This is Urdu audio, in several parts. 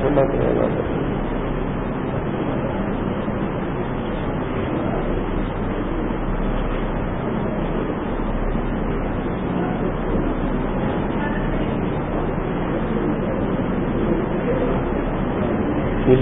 اللہ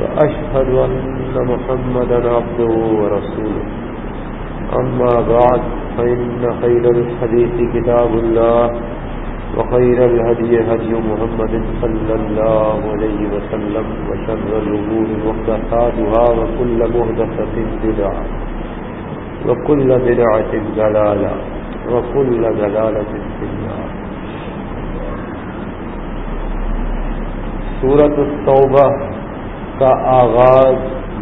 وأشهد أن محمدا عبده ورسوله. أما بعد، فإن خير الحديث كتاب الله، وخير الهدي هدي محمد صلى الله عليه وسلم، وشر الأمور محدثاتها، وكل محدثة بدعة، وكل بدعة دلالة وكل دلالة في النار. سورة التوبة کا آغاز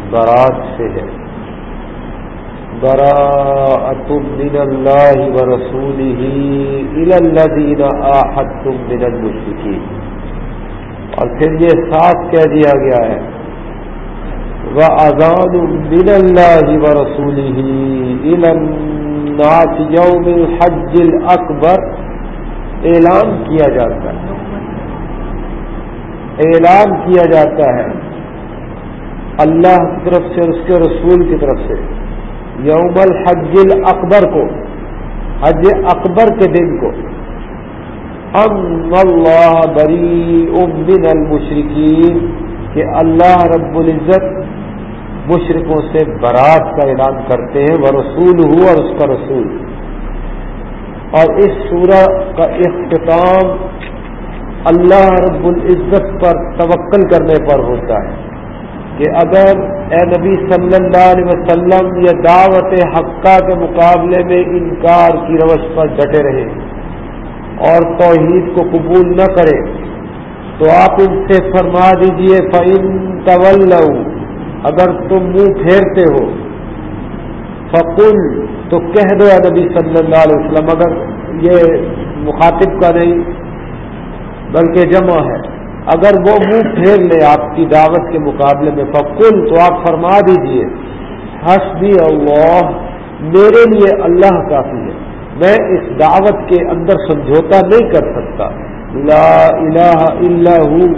برات سے ہے۔ براءت من اللہ و رسول ہی الدین من المشرقین اور پھر یہ ساتھ کہہ دیا گیا ہے۔ وہ اذان من اللہ و رسول ہی الناس یوم الحج الاکبر۔ اعلان کیا جاتا ہے۔ اعلان کیا جاتا ہے۔ اللہ کی طرف سے اور اس کے رسول کی طرف سے۔ یوم الحج اکبر کو، حج اکبر کے دن کو۔ ام اللہ بری من المشرقین کہ اللہ رب العزت مشرقوں سے برات کا اعلان کرتے ہیں وہ رسول ہو اور اس کا رسول۔ اور اس سورہ کا اختتام اللہ رب العزت پر توکل کرنے پر ہوتا ہے۔ کہ اگر اے نبی صلی اللہ علیہ وسلم یہ دعوت حقہ کے مقابلے میں انکار کی روش پر ڈٹے رہے اور توحید کو قبول نہ کرے، تو آپ ان سے فرما دیجیے فعن طول اگر تم منہ پھیرتے ہو، فقل، تو کہہ دو اے نبی صلی اللہ علیہ وسلم، اگر یہ مخاطب کا نہیں، بلکہ جمع ہے۔ اگر وہ منہ پھیر لے آپ کی دعوت کے مقابلے میں فکل تو آپ فرما دیجیے، حسبی اللہ، میرے لیے اللہ کافی ہے۔ میں اس دعوت کے اندر سمجھوتا نہیں کر سکتا۔ لا الہ الا ہوں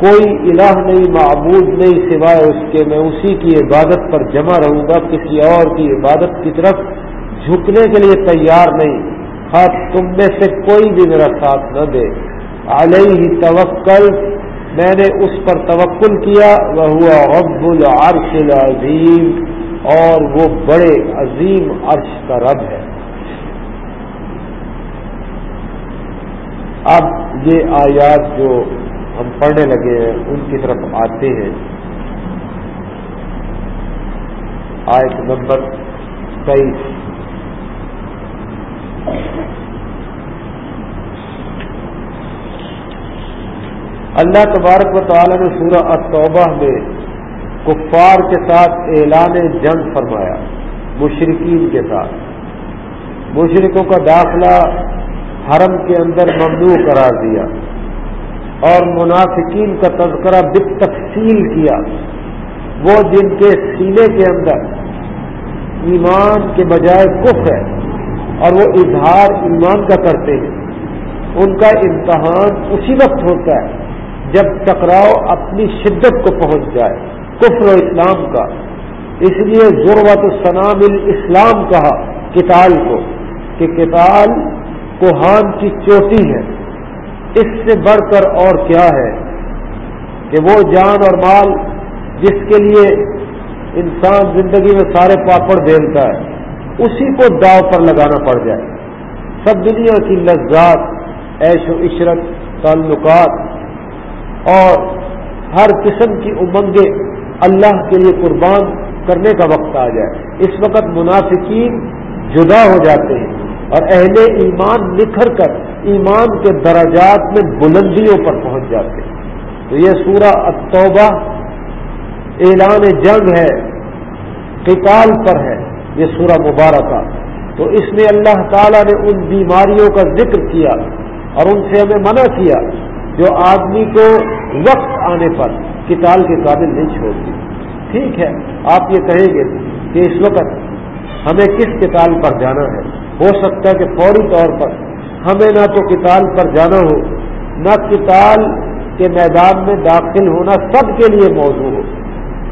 کوئی الہ نہیں، معبود نہیں سوائے اس کے۔ میں اسی کی عبادت پر جمع رہوں گا، کسی اور کی عبادت کی طرف جھکنے کے لیے تیار نہیں۔ ہاں تم میں سے کوئی بھی میرا ساتھ نہ دے۔ علیہ توکل، میں نے اس پر توکل کیا وہ ہوا رب العرش العظیم، اور وہ بڑے عظیم عرش کا رب ہے۔ اب یہ آیات جو ہم پڑھنے لگے ہیں، ان کی طرف آتے ہیں۔ آیت نمبر تیئیس۔ اللہ تبارک و تعالی نے سورہ التوبہ میں کفار کے ساتھ اعلان جنگ فرمایا مشرقین کے ساتھ۔ مشرقوں کا داخلہ حرم کے اندر ممنوع قرار دیا اور منافقین کا تذکرہ بت تفصیل کیا۔ وہ جن کے سینے کے اندر ایمان کے بجائے کف ہے اور وہ اظہار ایمان کا کرتے ہیں، ان کا امتحان اسی وقت ہوتا ہے۔ جب ٹکراؤ اپنی شدت کو پہنچ جائے، کفر و اسلام کا۔ اس لیے ضرورت السلام اسلام کہا کتال کو، کہ کتال کوہان کی چوٹی ہے۔ اس سے بڑھ کر اور کیا ہے؟ کہ وہ جان اور مال جس کے لیے انسان زندگی میں سارے پاپڑ بیلتا ہے، اسی کو داؤ پر لگانا پڑ جائے۔ سب دنیا کی لذات، عیش و عشرت، تعلقات اور ہر قسم کی امنگیں اللہ کے لیے قربان کرنے کا وقت آ جائے۔ اس وقت منافقین جدا ہو جاتے ہیں اور اہل ایمان نکھر کر ایمان کے درجات میں بلندیوں پر پہنچ جاتے ہیں۔ تو یہ سورہ التوبہ اعلان جنگ ہے، قتال پر ہے، یہ سورہ مبارکہ۔ تو اس میں اللہ تعالیٰ نے ان بیماریوں کا ذکر کیا اور ان سے ہمیں منع کیا۔ جو آدمی کو وقت آنے پر کتاب کے قابل نہیں چھوڑتی۔ ٹھیک ہے، آپ یہ کہیں گے کہ اس وقت ہمیں کس کتاب پر جانا ہے؟ ہو سکتا ہے کہ فوری طور پر ہمیں نہ تو کتاب پر جانا ہو، نہ کتاب کے میدان میں داخل ہونا سب کے لیے موضوع ہو،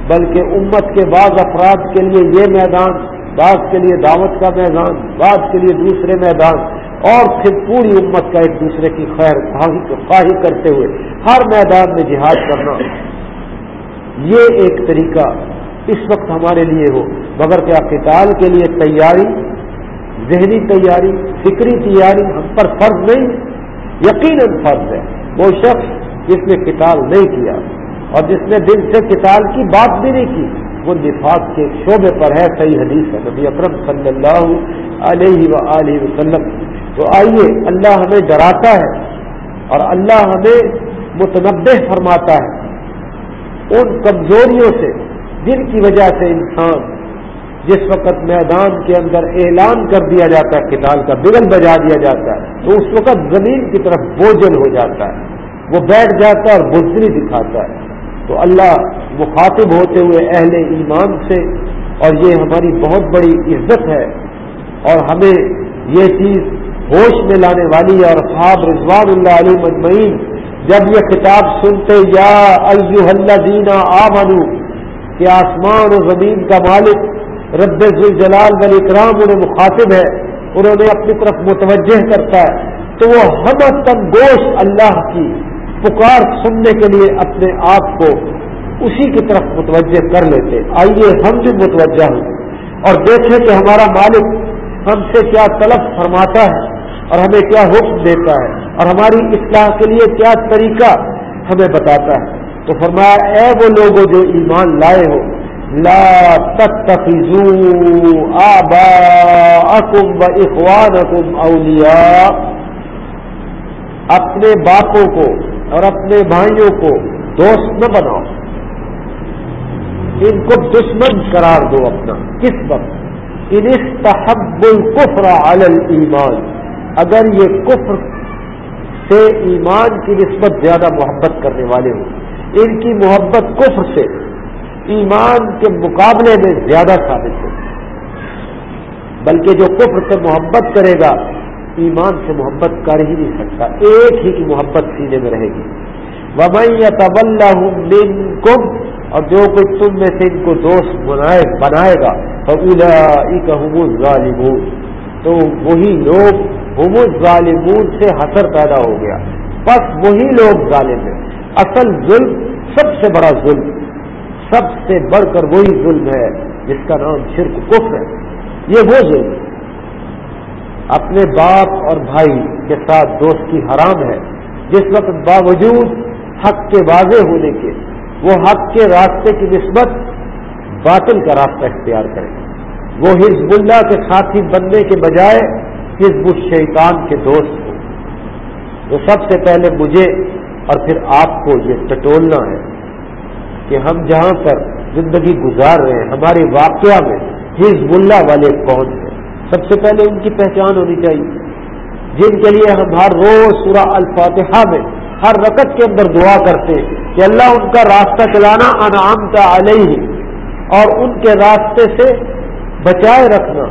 بلکہ امت کے بعض افراد کے لیے یہ میدان، بعض کے لیے دعوت کا میدان، بعض کے لیے دوسرے میدان۔ اور پھر پوری امت کا ایک دوسرے کی خیر خواہی کرتے ہوئے ہر میدان میں جہاد کرنا۔ یہ ایک طریقہ اس وقت ہمارے لیے ہو۔ مگر کیا قتال کے لیے تیاری، ذہنی تیاری، فکری تیاری ہم پر فرض نہیں؟ یقیناً فرض ہے۔ وہ شخص جس نے کتاب نہیں کیا اور جس نے دل سے کتاب کی بات بھی نہیں کی، وہ نفاق کے شعبے پر ہے۔ صحیح حدیث ہے۔ نبی اکرم صلی اللہ علیہ و وسلم تو آئیے، اللہ ہمیں ڈراتا ہے اور اللہ ہمیں متنوع فرماتا ہے۔ ان کمزوریوں سے، جن کی وجہ سے انسان جس وقت میدان کے اندر اعلان کر دیا جاتا ہے کتاب کا بگل بجا دیا جاتا ہے، تو اس وقت زمین کی طرف بوجھل ہو جاتا ہے۔ وہ بیٹھ جاتا ہے اور بزدری دکھاتا ہے۔ تو اللہ مخاطب ہوتے ہوئے اہل ایمان سے، اور یہ ہماری بہت بڑی عزت ہے۔ اور ہمیں یہ چیز ہوش میں لانے والی ہے اور خواب رضوان اللہ علیہ مجمعین، جب یہ کتاب سنتے، یا اللہ دینا آ منو کہ آسمان و زمین کا مالک رب الجلال ولی اکرام انہیں مخاطب ہے، انہوں نے اپنی طرف متوجہ کرتا ہے، تو وہ ہم تن گوش اللہ کی پکار سننے کے لیے اپنے آپ کو اسی کی طرف متوجہ کر لیتے۔ آئیے ہم بھی متوجہ ہوں اور دیکھیں کہ ہمارا مالک ہم سے کیا طلب فرماتا ہے۔ اور ہمیں کیا حکم دیتا ہے اور ہماری اصلاح کے لیے کیا طریقہ ہمیں بتاتا ہے۔ تو فرمایا، اے وہ لوگ جو ایمان لائے ہو، لا تتخذوا آباءکم و اخوانکم اولیاء۔ اپنے باپوں کو اور اپنے بھائیوں کو دوست نہ بناؤ۔ ان کو دشمن قرار دو اپنا۔ کس وقت؟ ان استحب القفر علی ایمان اگر یہ کفر سے ایمان کی نسبت زیادہ محبت کرنے والے ہوں، ان کی محبت کفر سے، ایمان کے مقابلے میں زیادہ ثابت ہو۔ بلکہ جو کفر سے محبت کرے گا، ایمان سے محبت کر ہی نہیں سکتا، ایک ہی کی محبت سینے میں رہے گی۔ وبئی طبل اور جو کوئی تم میں سے ان کو دوست بنائے بنائے گا تو وہی لوگ ہم ظالمون سے حسر پیدا ہو گیا۔ بس وہی لوگ ظالم ہیں۔ اصل ظلم سب سے بڑا ظلم، سب سے بڑھ کر وہی ظلم ہے جس کا نام شرک، کفر ہے۔ یہ وہ ظلم ہے۔ اپنے باپ اور بھائی کے ساتھ دوستی حرام ہے۔ جس وقت باوجود حق کے واضح ہونے کے، وہ حق کے راستے کی نسبت باطل کا راستہ اختیار کرے۔ وہ حزب اللہ کے ساتھی بننے کے بجائے حزب الشیطان کے دوست ہو وہ سب سے پہلے مجھے اور پھر آپ کو یہ ٹٹولنا ہے کہ ہم جہاں پر زندگی گزار رہے ہیں، ہمارے واقعہ میں حزب اللہ والے کون ہیں؟ سب سے پہلے ان کی پہچان ہونی چاہیے۔ جن کے لیے ہم ہر روز سورہ الفاتحہ میں ہر رکت کے اندر دعا کرتے کہ اللہ ان کا راستہ چلانا انعام کا علیہ، اور ان کے راستے سے بچائے رکھنا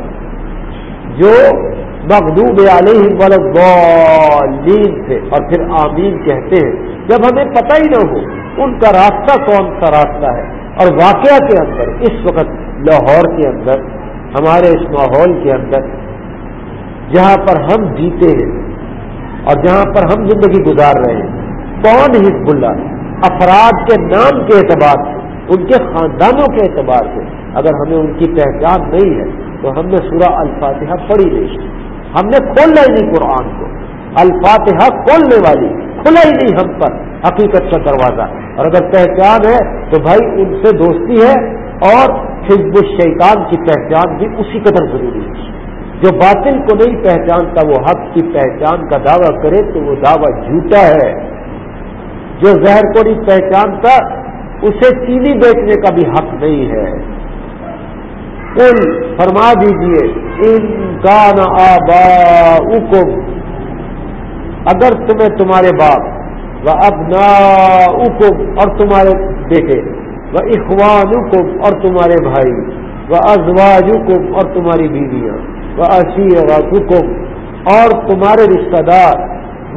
جو مغدوب علیہ والضالین تھے۔ اور پھر آمین کہتے ہیں، جب ہمیں پتہ ہی نہ ہو ان کا راستہ کون سا راستہ ہے۔ اور واقعہ کے اندر، اس وقت لاہور کے اندر، ہمارے اس ماحول کے اندر، جہاں پر ہم جیتے ہیں اور جہاں پر ہم زندگی گزار رہے ہیں، کون حزب اللہ افراد کے نام کے اعتبار سے، ان کے خاندانوں کے اعتبار سے اگر ہمیں ان کی پہچان نہیں ہے، تو ہم نے سورہ الفاتحہ پڑھی نہیں۔ ہم نے کھولنا ہی نہیں قرآن کو۔ الفاتحہ کھولنے والی کھلا ہی نہیں ہم پر، حقیقت کا دروازہ۔ اور اگر پہچان ہے تو بھائی ان سے دوستی ہے اور حزب الشیطان کی پہچان بھی اسی قدر ضروری ہے۔ جو باطل کو نہیں پہچانتا، وہ حق کی پہچان کا دعویٰ کرے تو وہ دعویٰ جھوٹا ہے۔ جو زہر کو نہیں پہچانتا، اسے چینی بیچنے کا بھی حق نہیں ہے۔ کل فرما دیجیے ان کا آبا اگر تمہیں تمہارے باپ، و ابنا اور تمہارے بیٹے وہ اخوان اور تمہارے بھائی وہ ازواج اور تمہاری بیویاں وہ اشیر اور تمہارے رشتہ دار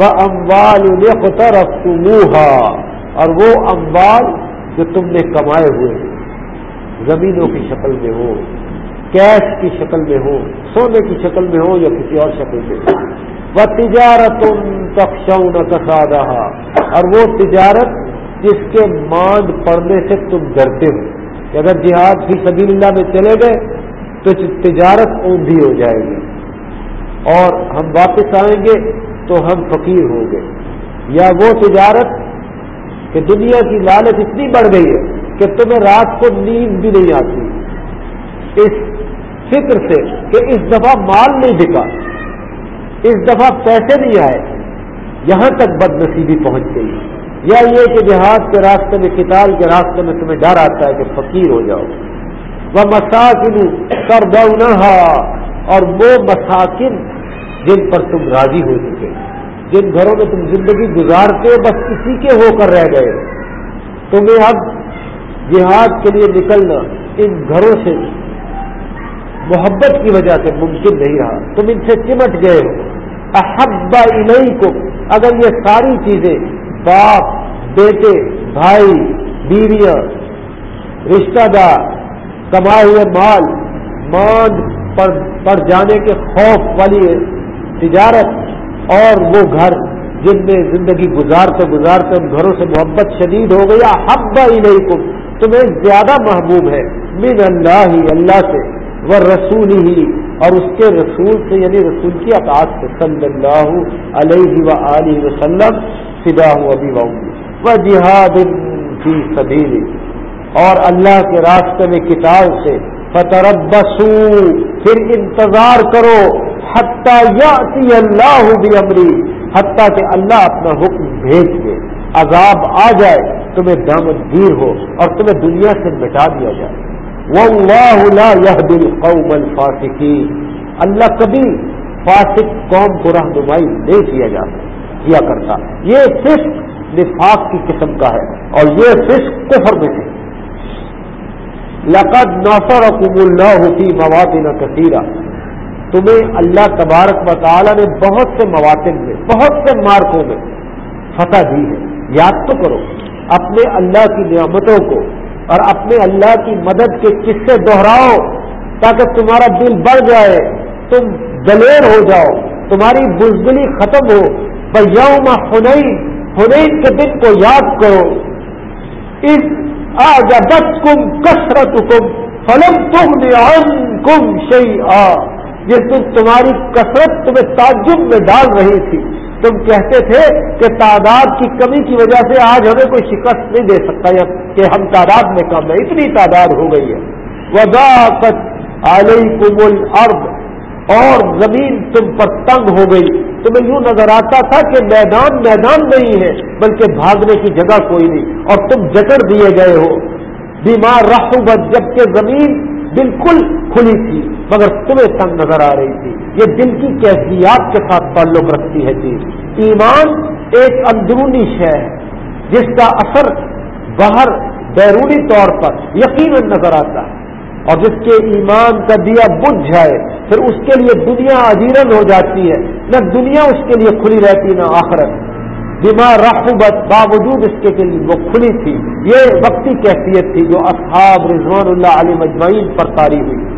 وہ اموال اور وہ اموال جو تم نے کمائے ہوئے، زمینوں کی شکل میں ہو۔ کیش کی شکل میں ہو، سونے کی شکل میں ہو یا کسی اور شکل میں ہو۔ وہ تجارت تخشون کسا رہا اور وہ تجارت جس کے مانڈ پڑنے سے تم ڈرتے ہو۔ کہ اگر جہاد فی سبیل اللہ میں چلے گئے تو تجارت اوندھی ہو جائے گی۔ اور ہم واپس آئیں گے تو ہم فقیر ہوں گے۔ یا وہ تجارت کہ دنیا کی لالچ اتنی بڑھ گئی ہے کہ تمہیں رات کو نیند بھی نہیں آتی۔ اس فکر سے کہ اس دفعہ مال نہیں بکا، اس دفعہ پیسے نہیں آئے، یہاں تک بد نصیبی پہنچ گئی۔ یا یہ کہ جہاد کے راستے میں کتاب کے راستے میں تمہیں ڈر آتا ہے کہ فقیر ہو جاؤ۔ وہ مساکن کر اور وہ مساکن جن پر تم راضی ہو چکے۔ جن گھروں میں تم زندگی گزارتے ہو، بس کسی کے ہو کر رہ گئے۔ تمہیں اب جہاد کے لیے نکلنا ان گھروں سے محبت کی وجہ سے ممکن نہیں رہا۔ تم ان سے چمٹ گئے ہو۔ احبا الہی کو اگر یہ ساری چیزیں باپ، بیٹے، بھائی، بیویاں، رشتہ دار، کمائے ہوئے مال مان پڑ جانے کے خوف والی تجارت اور وہ گھر جن میں زندگی گزارتے گزارتے ان گھروں سے محبت شدید ہو گئی حبا الہی کو تمہیں زیادہ محبوب ہے۔ من اللہ ہی اللہ سے۔ وہ رسول ہی اور اس کے رسول سے یعنی رسول کی اطاعت سے، صلی اللہ علیہ و علیہ وسلم فدا ہوں ابھی وہ جہاد کی سبیل۔ اور اللہ کے راستے میں کتاب سے فتربسو پھر انتظار کرو، حتیٰ یا اللہ بھی امری حتیٰ کہ اللہ اپنا حکم بھیج دے۔ عذاب آ جائے، تمہیں دامد ہو، اور تمہیں دنیا سے مٹا دیا جائے۔ وہ لا يهدي القوم الفاسقين اللہ کبھی فاسق قوم کو رہنمائی نہیں کیا جاتا کیا کرتا۔ یہ فسق نفاق کی قسم کا ہے اور یہ فسق کفر میں سے لقد ناصر اکم اللہ ہوتی مواد نہ کثیرہ۔ تمہیں اللہ تبارک و تعالی نے بہت سے مواطن میں، بہت سے مارکوں میں فتح دی ہے۔ یاد تو کرو، اپنے اللہ کی نعمتوں کو اور اپنے اللہ کی مدد کے قصے دہراؤ تاکہ تمہارا دل بڑھ جائے، تم دلیر ہو جاؤ، تمہاری بزدلی ختم ہو۔ یوم ہنئی ہنین کے دن کو یاد کرو۔ اس آ بس کم کثرت کم فلم تم کم شہی آ جس دن تمہاری کثرت تمہیں تعجب میں ڈال رہی تھی۔ تم کہتے تھے کہ تعداد کی کمی کی وجہ سے آج ہمیں کوئی شکست نہیں دے سکتا یا کہ ہم تعداد میں کم ہے اتنی تعداد ہو گئی ہے۔ وضاقت علیہ کمل ارد اور زمین تم پر تنگ ہو گئی۔ تمہیں یوں نظر آتا تھا کہ میدان میدان نہیں ہے، بلکہ بھاگنے کی جگہ کوئی نہیں۔ اور تم جکڑ دیے گئے ہو۔ بیمار رحبت، جبکہ زمین بالکل کھلی تھی۔ مگر تمہیں تنگ نظر آ رہی تھی۔ یہ دل کی کیفیات کے ساتھ تعلق رکھتی ہے چیز ایمان ایک اندرونی شے ہے، جس کا اثر باہر بیرونی طور پر یقیناً نظر آتا ہے۔ اور جس کے ایمان کا دیا بجھ جائے، پھر اس کے لیے دنیا اجیرن ہو جاتی ہے۔ نہ دنیا اس کے لیے کھلی رہتی، نہ آخرت۔ بیمار رحبت، باوجود اس کے لیے وہ کھلی تھی۔ یہ وقتی کیفیت تھی جو اصحاب رضوان اللہ علی مجمعین پر تاری ہوئی۔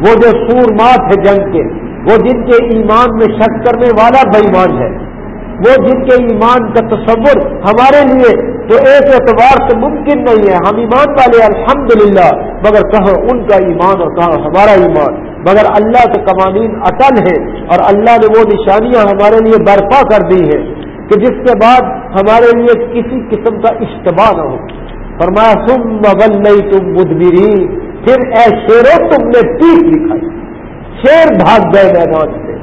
وہ جو سور مات ہے جنگ کے، وہ جن کے ایمان میں شک کرنے والا بےمان ہے۔ وہ جن کے ایمان کا تصور ہمارے لیے تو ایک اعتبار سے ممکن نہیں ہے۔ ہم ایمان والے، الحمدللہ، مگر کہو ان کا ایمان اور کہو ہمارا ایمان۔ مگر اللہ کے قوانین اٹل ہے اور اللہ نے وہ نشانیاں ہمارے لیے برپا کر دی ہے کہ جس کے بعد ہمارے لیے کسی قسم کا اجتباع نہ ہو۔ فرمایا تم بل نہیں تم مدبری پھر اے شیرو تم نے پیٹ دکھائی شیر بھاگ گئے میدان سے۔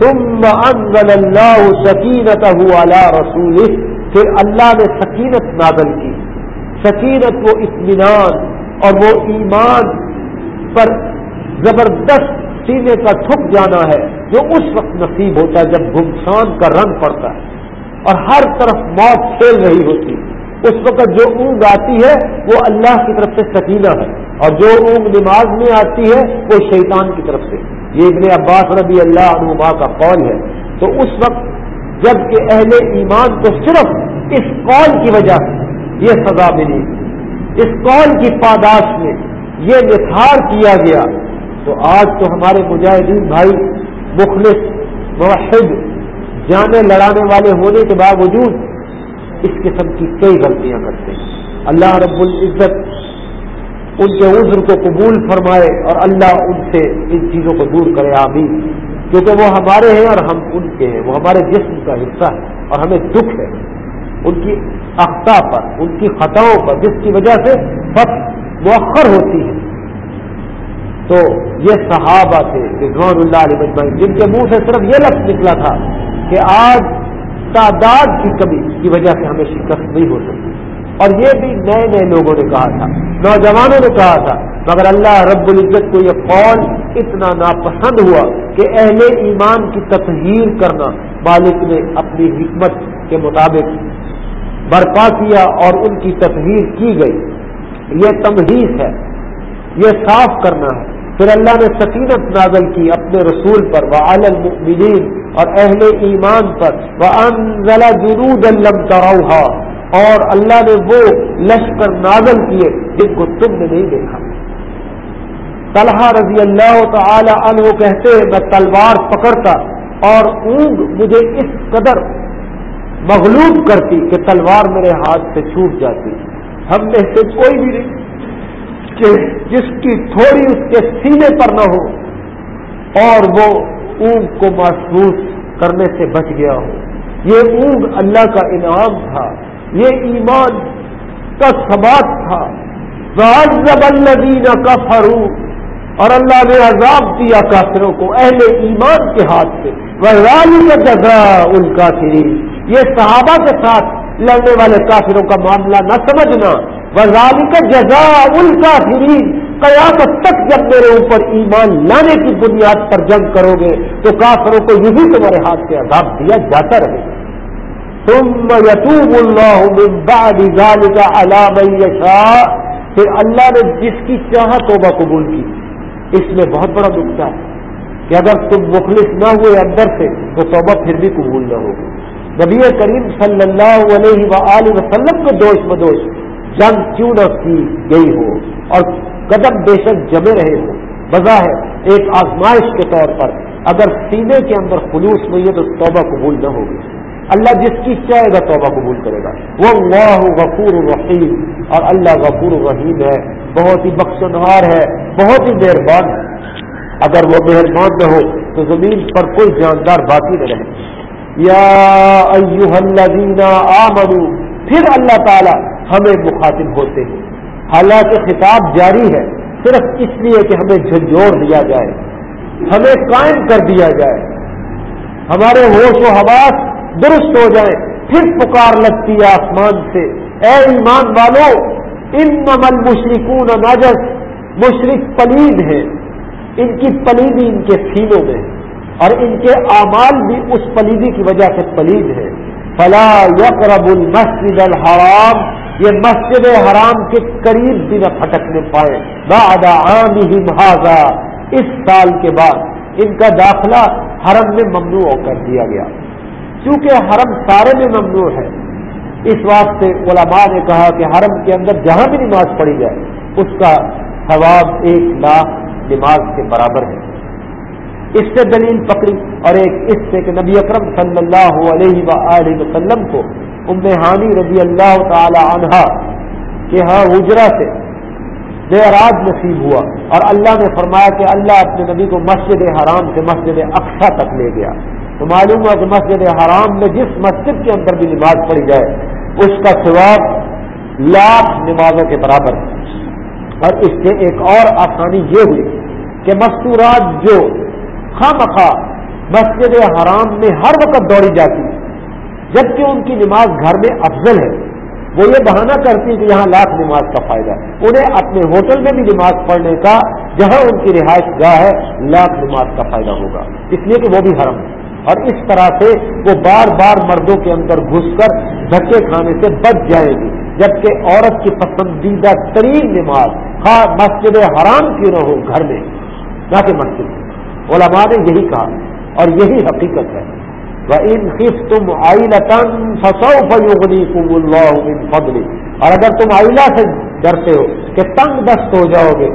ثم انزل اللہ سکینت على رسول پھر اللہ نے سکینت نازل کی۔ سکینت وہ اطمینان اور وہ ایمان پر زبردست سینے کا ٹھک جانا ہے جو اس وقت نصیب ہوتا ہے جب گمسان کا رنگ پڑتا ہے اور ہر طرف موت کھیل رہی ہوتی ہے۔ اس وقت جو اونگ آتی ہے وہ اللہ کی طرف سے سکینہ ہے اور جو اونگ نماز میں آتی ہے وہ شیطان کی طرف سے یہ ابن عباس رضی اللہ عنما کا قول ہے تو اس وقت جبکہ اہل ایمان کو صرف اس قول کی وجہ سے یہ سزا ملی، اس قول کی پاداش میں یہ نثار کیا گیا، تو آج تو ہمارے مجاہدین بھائی مخلص، موحد جانے لڑانے والے ہونے کے باوجود اس قسم کی کئی غلطیاں کرتے ہیں۔ اللہ رب العزت ان کے عذر کو قبول فرمائے اور اللہ ان سے ان چیزوں کو دور کرے، آمین۔ کیونکہ وہ ہمارے ہیں اور ہم ان کے ہیں۔ وہ ہمارے جسم کا حصہ ہے اور ہمیں دکھ ہے۔ ان کی اختہ پر، ان کی خطاؤں پر، جس کی وجہ سے فتح مؤخر ہوتی ہے۔ تو یہ صحابہ تھے، رضوان اللہ علیہ مجمعین جن کے منہ سے صرف یہ لفظ نکلا تھا کہ آج تعداد کی کمی کی وجہ سے ہمیں شکست نہیں ہو سکتی۔ اور یہ بھی نئے نئے لوگوں نے کہا تھا، نوجوانوں نے کہا تھا، مگر اللہ رب العزت کو یہ قول اتنا ناپسند ہوا کہ اہل ایمان کی تطہیر کرنا مالک نے اپنی حکمت کے مطابق برپا کیا اور ان کی تطہیر کی گئی۔ یہ تمہیز ہے، یہ صاف کرنا ہے۔ پھر اللہ نے سکینت نازل کی اپنے رسول پر وہ المؤمنین اور اہل ایمان پر وہ انزلہ جنود الم تروہا اور اللہ نے وہ لشکر نازل کیے جن کو تم نے نہیں دیکھا۔ طلحہ رضی اللہ تعالی عنہ کہتے میں تلوار پکڑتا اور اونگ مجھے اس قدر مغلوب کرتی کہ تلوار میرے ہاتھ سے چھوٹ جاتی۔ ہم میں سے کوئی بھی نہیں کہ جس کی تھوڑی اس کے سینے پر نہ ہو اور وہ اونگ کو محسوس کرنے سے بچ گیا ہو یہ اونگ اللہ کا انعام تھا۔ یہ ایمان کا سبات تھا۔ الدین کا فروغ اور اللہ نے عذاب دیا کافروں کو اہل ایمان کے ہاتھ سے۔ وہ رالی جگہ ان کا یہ صحابہ کے ساتھ لڑنے والے کافروں کا معاملہ نہ سمجھنا۔ وزالی کا جزا ان کا قیامت تک جب میرے اوپر ایمان لانے کی بنیاد پر جنگ کرو گے، تو کافروں کو یہی تمہارے ہاتھ سے عذاب دیا جاتا رہے۔ گا تم یتوب اللہ کا علام پھر اللہ نے جس کی چاہ توبہ قبول کی، اس میں بہت بڑا نقصان ہے کہ اگر تم مخلص نہ ہوئے اندر سے، تو توبہ پھر بھی قبول نہ ہوگی۔ نبی کریم صلی اللہ علیہ و وسلم کو دوش بدوش جنگ کیوں نہ کی گئی ہو اور قدم بے شک جمے رہے ہو۔ بظاہر ایک آزمائش کے طور پر اگر سینے کے اندر خلوص نہیں ہے تو توبہ قبول نہ ہوگی۔ اللہ جس کی چاہے گا توبہ قبول کرے گا۔ وہ اللہ غفور الرحیم اور اللہ غفور الرحیم ہے۔ بہت ہی بخشنہار ہے۔ بہت ہی مہربان ہے۔ اگر وہ مہربان نہ ہو تو زمین پر کوئی جاندار باقی نہ رہے۔ یا ایوہ الذین آمنوا۔ پھر اللہ تعالی ہمیں مخاطب ہوتے ہیں۔ حالانکہ خطاب جاری ہے، صرف اس لیے کہ ہمیں جھنجھوڑ دیا جائے، ہمیں قائم کر دیا جائے۔ ہمارے ہوش و حواس درست ہو جائیں، پھر پکار لگتی ہے آسمان سے۔ اے ایمان والو ان نمل مشرقون نجس مشرق پلید ہیں۔ ان کی پلیدی ان کے سینوں میں اور ان کے اعمال بھی اس پلیدی کی وجہ سے پلید ہے فلا یقرب المسجد الحرام یہ مسجد حرام کے قریب بھی نہ پھٹکنے پائے۔ بعد عامہم هذا، اس سال کے بعد ان کا داخلہ حرم میں ممنوع کر دیا گیا۔ کیونکہ حرم سارے میں ممنوع ہے۔ اس واسطے علماء نے کہا کہ حرم کے اندر جہاں بھی نماز پڑھی جائے، اس کا ثواب ایک لاکھ نماز کے برابر ہے۔ اس سے دلیل پکڑی اور ایک اس سے کہ نبی اکرم صلی اللہ علیہ و وسلم کو ام ہانی رضی اللہ تعالی عنہا کہ ہاں حجرا سے معراج نصیب ہوا اور اللہ نے فرمایا کہ اللہ اپنے نبی کو مسجد حرام سے مسجد اقسا تک لے گیا۔ تو معلوم ہوا کہ مسجد حرام میں جس مسجد کے اندر بھی نماز پڑھی جائے، اس کا ثواب لاکھ نمازوں کے برابر ہے۔ اور اس سے ایک اور آسانی یہ ہوئی کہ مستورات جو خام خواہ مسجد حرام میں ہر وقت دوڑی جاتی ہے، جبکہ ان کی نماز گھر میں افضل ہے۔ وہ یہ بہانہ کرتی کہ یہاں لاکھ نماز کا فائدہ ہے۔ انہیں اپنے ہوٹل میں بھی نماز پڑھنے کا، جہاں ان کی رہائش گاہ ہے، لاکھ نماز کا فائدہ ہوگا۔ اس لیے کہ وہ بھی حرم ہے اور اس طرح سے وہ بار بار مردوں کے اندر گھس کر دھکے کھانے سے بچ جائے گی جبکہ عورت کی پسندیدہ ترین نماز خاص مسجد حرام کیوں نہ ہو، گھر میں، نہ کہ مسجد علماء نے یہی کہا اور یہی حقیقت ہے۔ ان خف تم آئی لطن فسو فیوگنی کم اللہ فضلی اور اگر تم آئلہ سے ڈرتے ہو کہ تنگ دست ہو جاؤ گے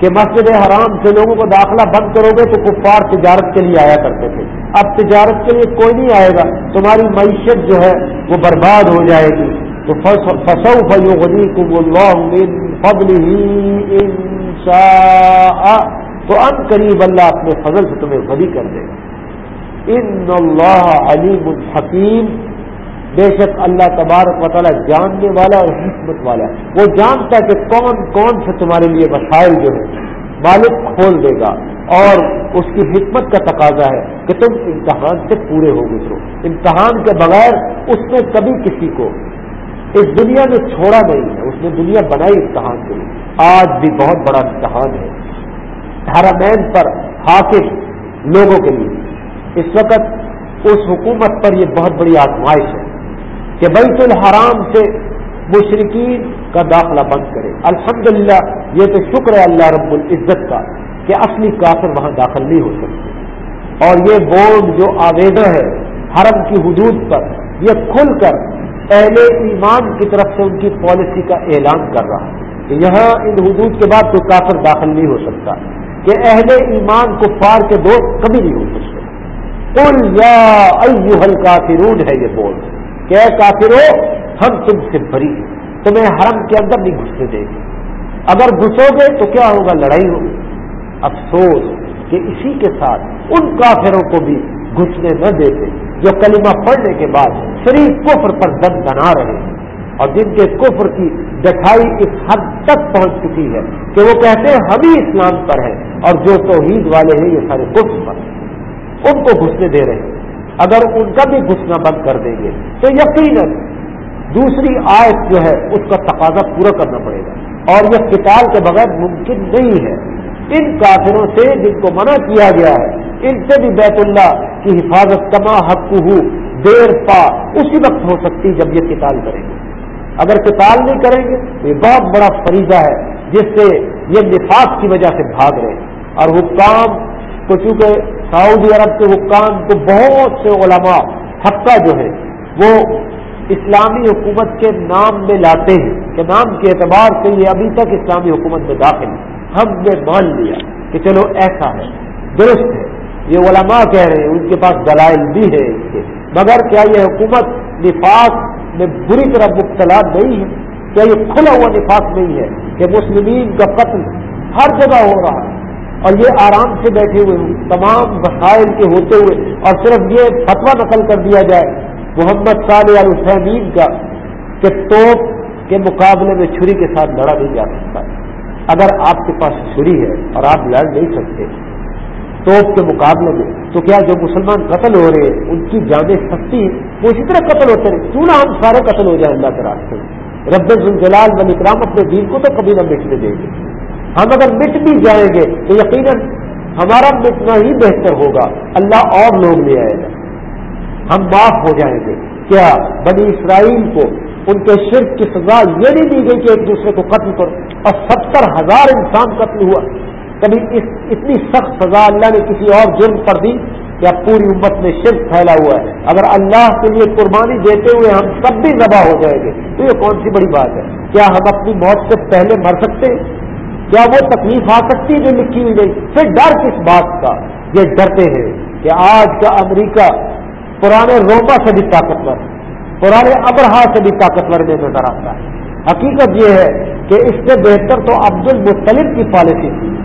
کہ مسجد حرام سے لوگوں کو داخلہ بند کرو گے تو کفار تجارت کے لیے آیا کرتے تھے۔ اب تجارت کے لیے کوئی نہیں آئے گا۔ تمہاری معیشت جو ہے وہ برباد ہو جائے گی۔ تو فسو فیوغنی کم اللہ فضل ہی تو ان قریب اللہ اپنے فضل سے تمہیں غنی کر دے گا۔ ان اللہ علیم الحکیم بے شک اللہ تبارک و تعالیٰ جاننے والا اور حکمت والا۔ وہ جانتا ہے کہ کون کون سے تمہارے لیے مسائل جو ہے مالک کھول دے گا۔ اور اس کی حکمت کا تقاضا ہے کہ تم امتحان سے پورے ہو گزرو امتحان کے بغیر اس نے کبھی کسی کو اس دنیا میں چھوڑا نہیں ہے، اس نے دنیا بنائی امتحان کے لیے۔ آج بھی بہت بڑا امتحان ہے۔ حرمین پر حاکم لوگوں کے لیے۔ اس وقت اس حکومت پر یہ بہت بڑی آزمائش ہے کہ بیت الحرام سے مشرقین کا داخلہ بند کرے۔ الحمدللہ، یہ تو شکر ہے اللہ رب العزت کا کہ اصلی کافر وہاں داخل نہیں ہو سکتے اور یہ بورڈ جو آویدہ ہے حرم کی حدود پر، یہ کھل کر اہل ایمان کی طرف سے ان کی پالیسی کا اعلان کر رہا ہے کہ یہاں ان حدود کے بعد کوئی کافر داخل نہیں ہو سکتا۔ کہ اہل ایمان کو کے دوست کبھی نہیں ہو سکتے۔ کل یا ایوہل کافرون ہے یہ بورڈ کہ اے کافرو، ہم تم سے بری تمہیں حرم کے اندر نہیں گھسنے دیں گے۔ اگر گھسو گے تو کیا ہوگا؟ لڑائی ہوگی۔ افسوس کہ اسی کے ساتھ ان کافروں کو بھی گھسنے نہ دیتے، جو کلمہ پڑھنے کے بعد شریف کفر پر دن بنا رہے۔ ہیں اور جن کے کفر کی ڈٹھائی اس حد تک پہنچ چکی ہے کہ وہ کہتے ہیں ہم ہی اسلام پر ہیں اور جو توحید والے ہیں یہ سارے کفر پر ان کو گھسنے دے رہے ہیں۔ اگر ان کا بھی گھسنا بند کر دیں گے تو یقیناً دوسری آیت جو ہے اس کا تقاضا پورا کرنا پڑے گا۔ اور یہ کتاب کے بغیر ممکن نہیں ہے۔ ان کافروں سے جن کو منع کیا گیا ہے، ان سے بھی بیت اللہ کی حفاظت کما حق ہو دیر پا، اسی وقت ہو سکتی جب یہ کتاب کریں گے۔ اگر کتاب نہیں کریں گے تو یہ بہت بڑا فریضہ ہے جس سے یہ نفاق کی وجہ سے بھاگ رہے ہیں۔ اور حکام تو چونکہ سعودی عرب کے حکام کو بہت سے علماء حقہ جو ہے وہ اسلامی حکومت کے نام میں لاتے ہیں کہ نام کے اعتبار سے یہ ابھی تک اسلامی حکومت میں داخل ہے۔ ہم نے مان لیا کہ چلو ایسا ہے، درست ہے۔ یہ علماء کہہ رہے ہیں، ان کے پاس دلائل بھی ہے اس کے مگر کیا یہ حکومت نفاق میں بری طرح مبتلا نہیں ہے کیا یہ کھلا ہوا نفاق نہیں ہے کہ مسلمین کا قتل ہر جگہ ہو رہا ہے؟ اور یہ آرام سے بیٹھے ہوئے ہوں، تمام وسائل کے ہوتے ہوئے، اور صرف یہ فتوا نقل کر دیا جائے محمد صالح الحسین کا کہ توپ کے مقابلے میں چھری کے ساتھ لڑا نہیں جا سکتا۔ اگر آپ کے پاس چھری ہے اور آپ لڑ نہیں سکتے توپ کے مقابلے میں، تو کیا جو مسلمان قتل ہو رہے ہیں، ان کی جانیں سستی وہ اسی طرح قتل ہوتے رہے۔ کیوں نہ ہم سارے قتل ہو جائیں اللہ کے راستے میں؟ رب الجلال بل اکرام اپنے دین کو تو کبھی نہ مٹنے دیں گے۔ ہم اگر مٹ بھی جائیں گے، تو یقیناً ہمارا مٹنا ہی بہتر ہوگا۔ اللہ اور لوگ لے آئے گا۔ ہم معاف ہو جائیں گے۔ کیا بنی اسرائیل کو ان کے شرک کی سزا یہ نہیں دی گئی کہ ایک دوسرے کو قتل کرو؟ اور ستر ہزار انسان قتل ہوا۔ کبھی اس اتنی سخت سزا اللہ نے کسی اور جرم پر دی یا پوری امت میں شرک پھیلا ہوا ہے۔ اگر اللہ کے لیے قربانی دیتے ہوئے ہم سب بھی ذبح ہو جائیں گے، تو یہ کون سی بڑی بات ہے؟ کیا ہم اپنی موت سے پہلے مر سکتے؟ ہیں کیا وہ تکلیف آ سکتی جو لکھی ہوئی نہیں پھر ڈر کس بات کا؟ یہ ڈرتے ہیں کہ آج کا امریکہ پرانے روما سے بھی طاقتور، پرانے ابرہا سے بھی طاقتور میں نظر آتا ہے۔ حقیقت یہ ہے کہ اس سے بہتر تو عبد المطلب کی پالیسی تھی۔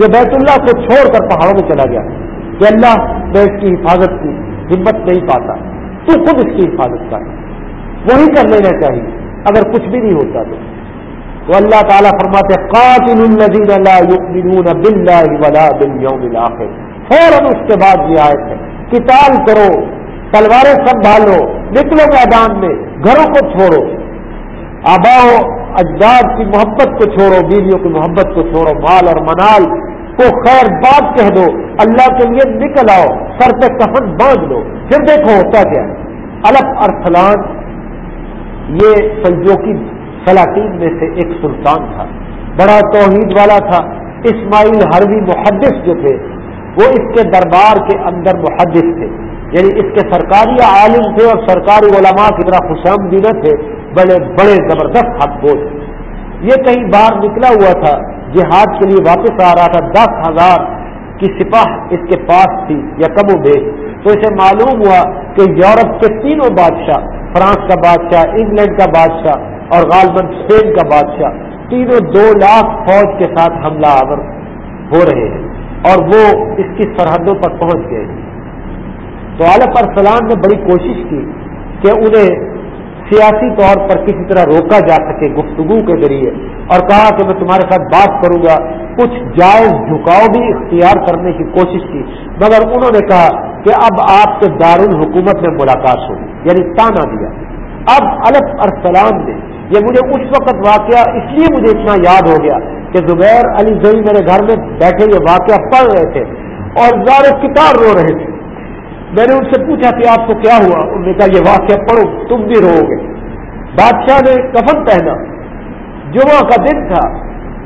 جو بیت اللہ کو چھوڑ کر پہاڑوں میں چلا گیا کہ اللہ میں اس کی حفاظت کی ہمت نہیں پاتا۔ تو خود اس کی حفاظت کر۔ وہی کر لینا چاہیے۔ اگر کچھ بھی نہیں ہوتا تو۔ تو اللہ تعالیٰ فرماتے قاتل الذین لا یؤمنون باللہ ولا بالیوم الاخر۔ فوراً اس کے بعد یہ آیت ہے، قتال کرو، تلواریں سنبھالو، نکلو میدان میں، گھروں کو چھوڑو۔ آبا اجداد کی محبت کو چھوڑو، بیویوں کی محبت کو چھوڑو، مال اور منال کو خیر بات کہہ دو، اللہ کے لیے نکل آؤ، سر پہ کفن باندھ دو۔ پھر دیکھو ہوتا کیا الف ارسلان یہ سلجو کی سلاطین میں سے ایک سلطان تھا۔ بڑا توحید والا تھا۔ اسماعیل حروی محدث جو تھے، وہ اس کے دربار کے اندر محدث تھے۔ یعنی اس کے سرکاری عالم تھے اور سرکاری علماء کی طرح خوشام دینا تھے۔ بڑے بڑے زبردست حق بول یہ کہیں باہر نکلا ہوا تھا۔ جہاد کے لیے واپس آ رہا تھا، دس ہزار کی سپاہ اس کے پاس تھی یا کم و تو اسے معلوم ہوا کہ یورپ کے تینوں بادشاہ، فرانس کا بادشاہ، انگلینڈ کا بادشاہ اور غالباً اسپین کا بادشاہ، تینوں دو لاکھ فوج کے ساتھ حملہ آور ہو رہے ہیں اور وہ اس کی سرحدوں پر پہنچ گئے۔ تو عالف ارسلان نے بڑی کوشش کی کہ انہیں سیاسی طور پر کسی طرح روکا جا سکے گفتگو کے ذریعے اور کہا کہ میں تمہارے ساتھ بات کروں گا، کچھ جائز جھکاؤ بھی اختیار کرنے کی کوشش کی۔ مگر انہوں نے کہا کہ اب آپ کے دارالحکومت میں ملاقات ہوگی یعنی تانا دیا۔ اب الف ارسلان نے، یہ مجھے اس وقت واقعہ اس لیے مجھے اتنا یاد ہو گیا کہ زبیر علی زئی میرے گھر میں بیٹھے یہ واقعہ پڑھ رہے تھے اور زار کتاب رو رہے تھے۔ میں نے ان سے پوچھا کہ آپ کو کیا ہوا؟ انہوں نے کہا، یہ واقعہ پڑھو، تم بھی رو گے۔ بادشاہ نے کفن پہنا۔ جمعہ کا دن تھا،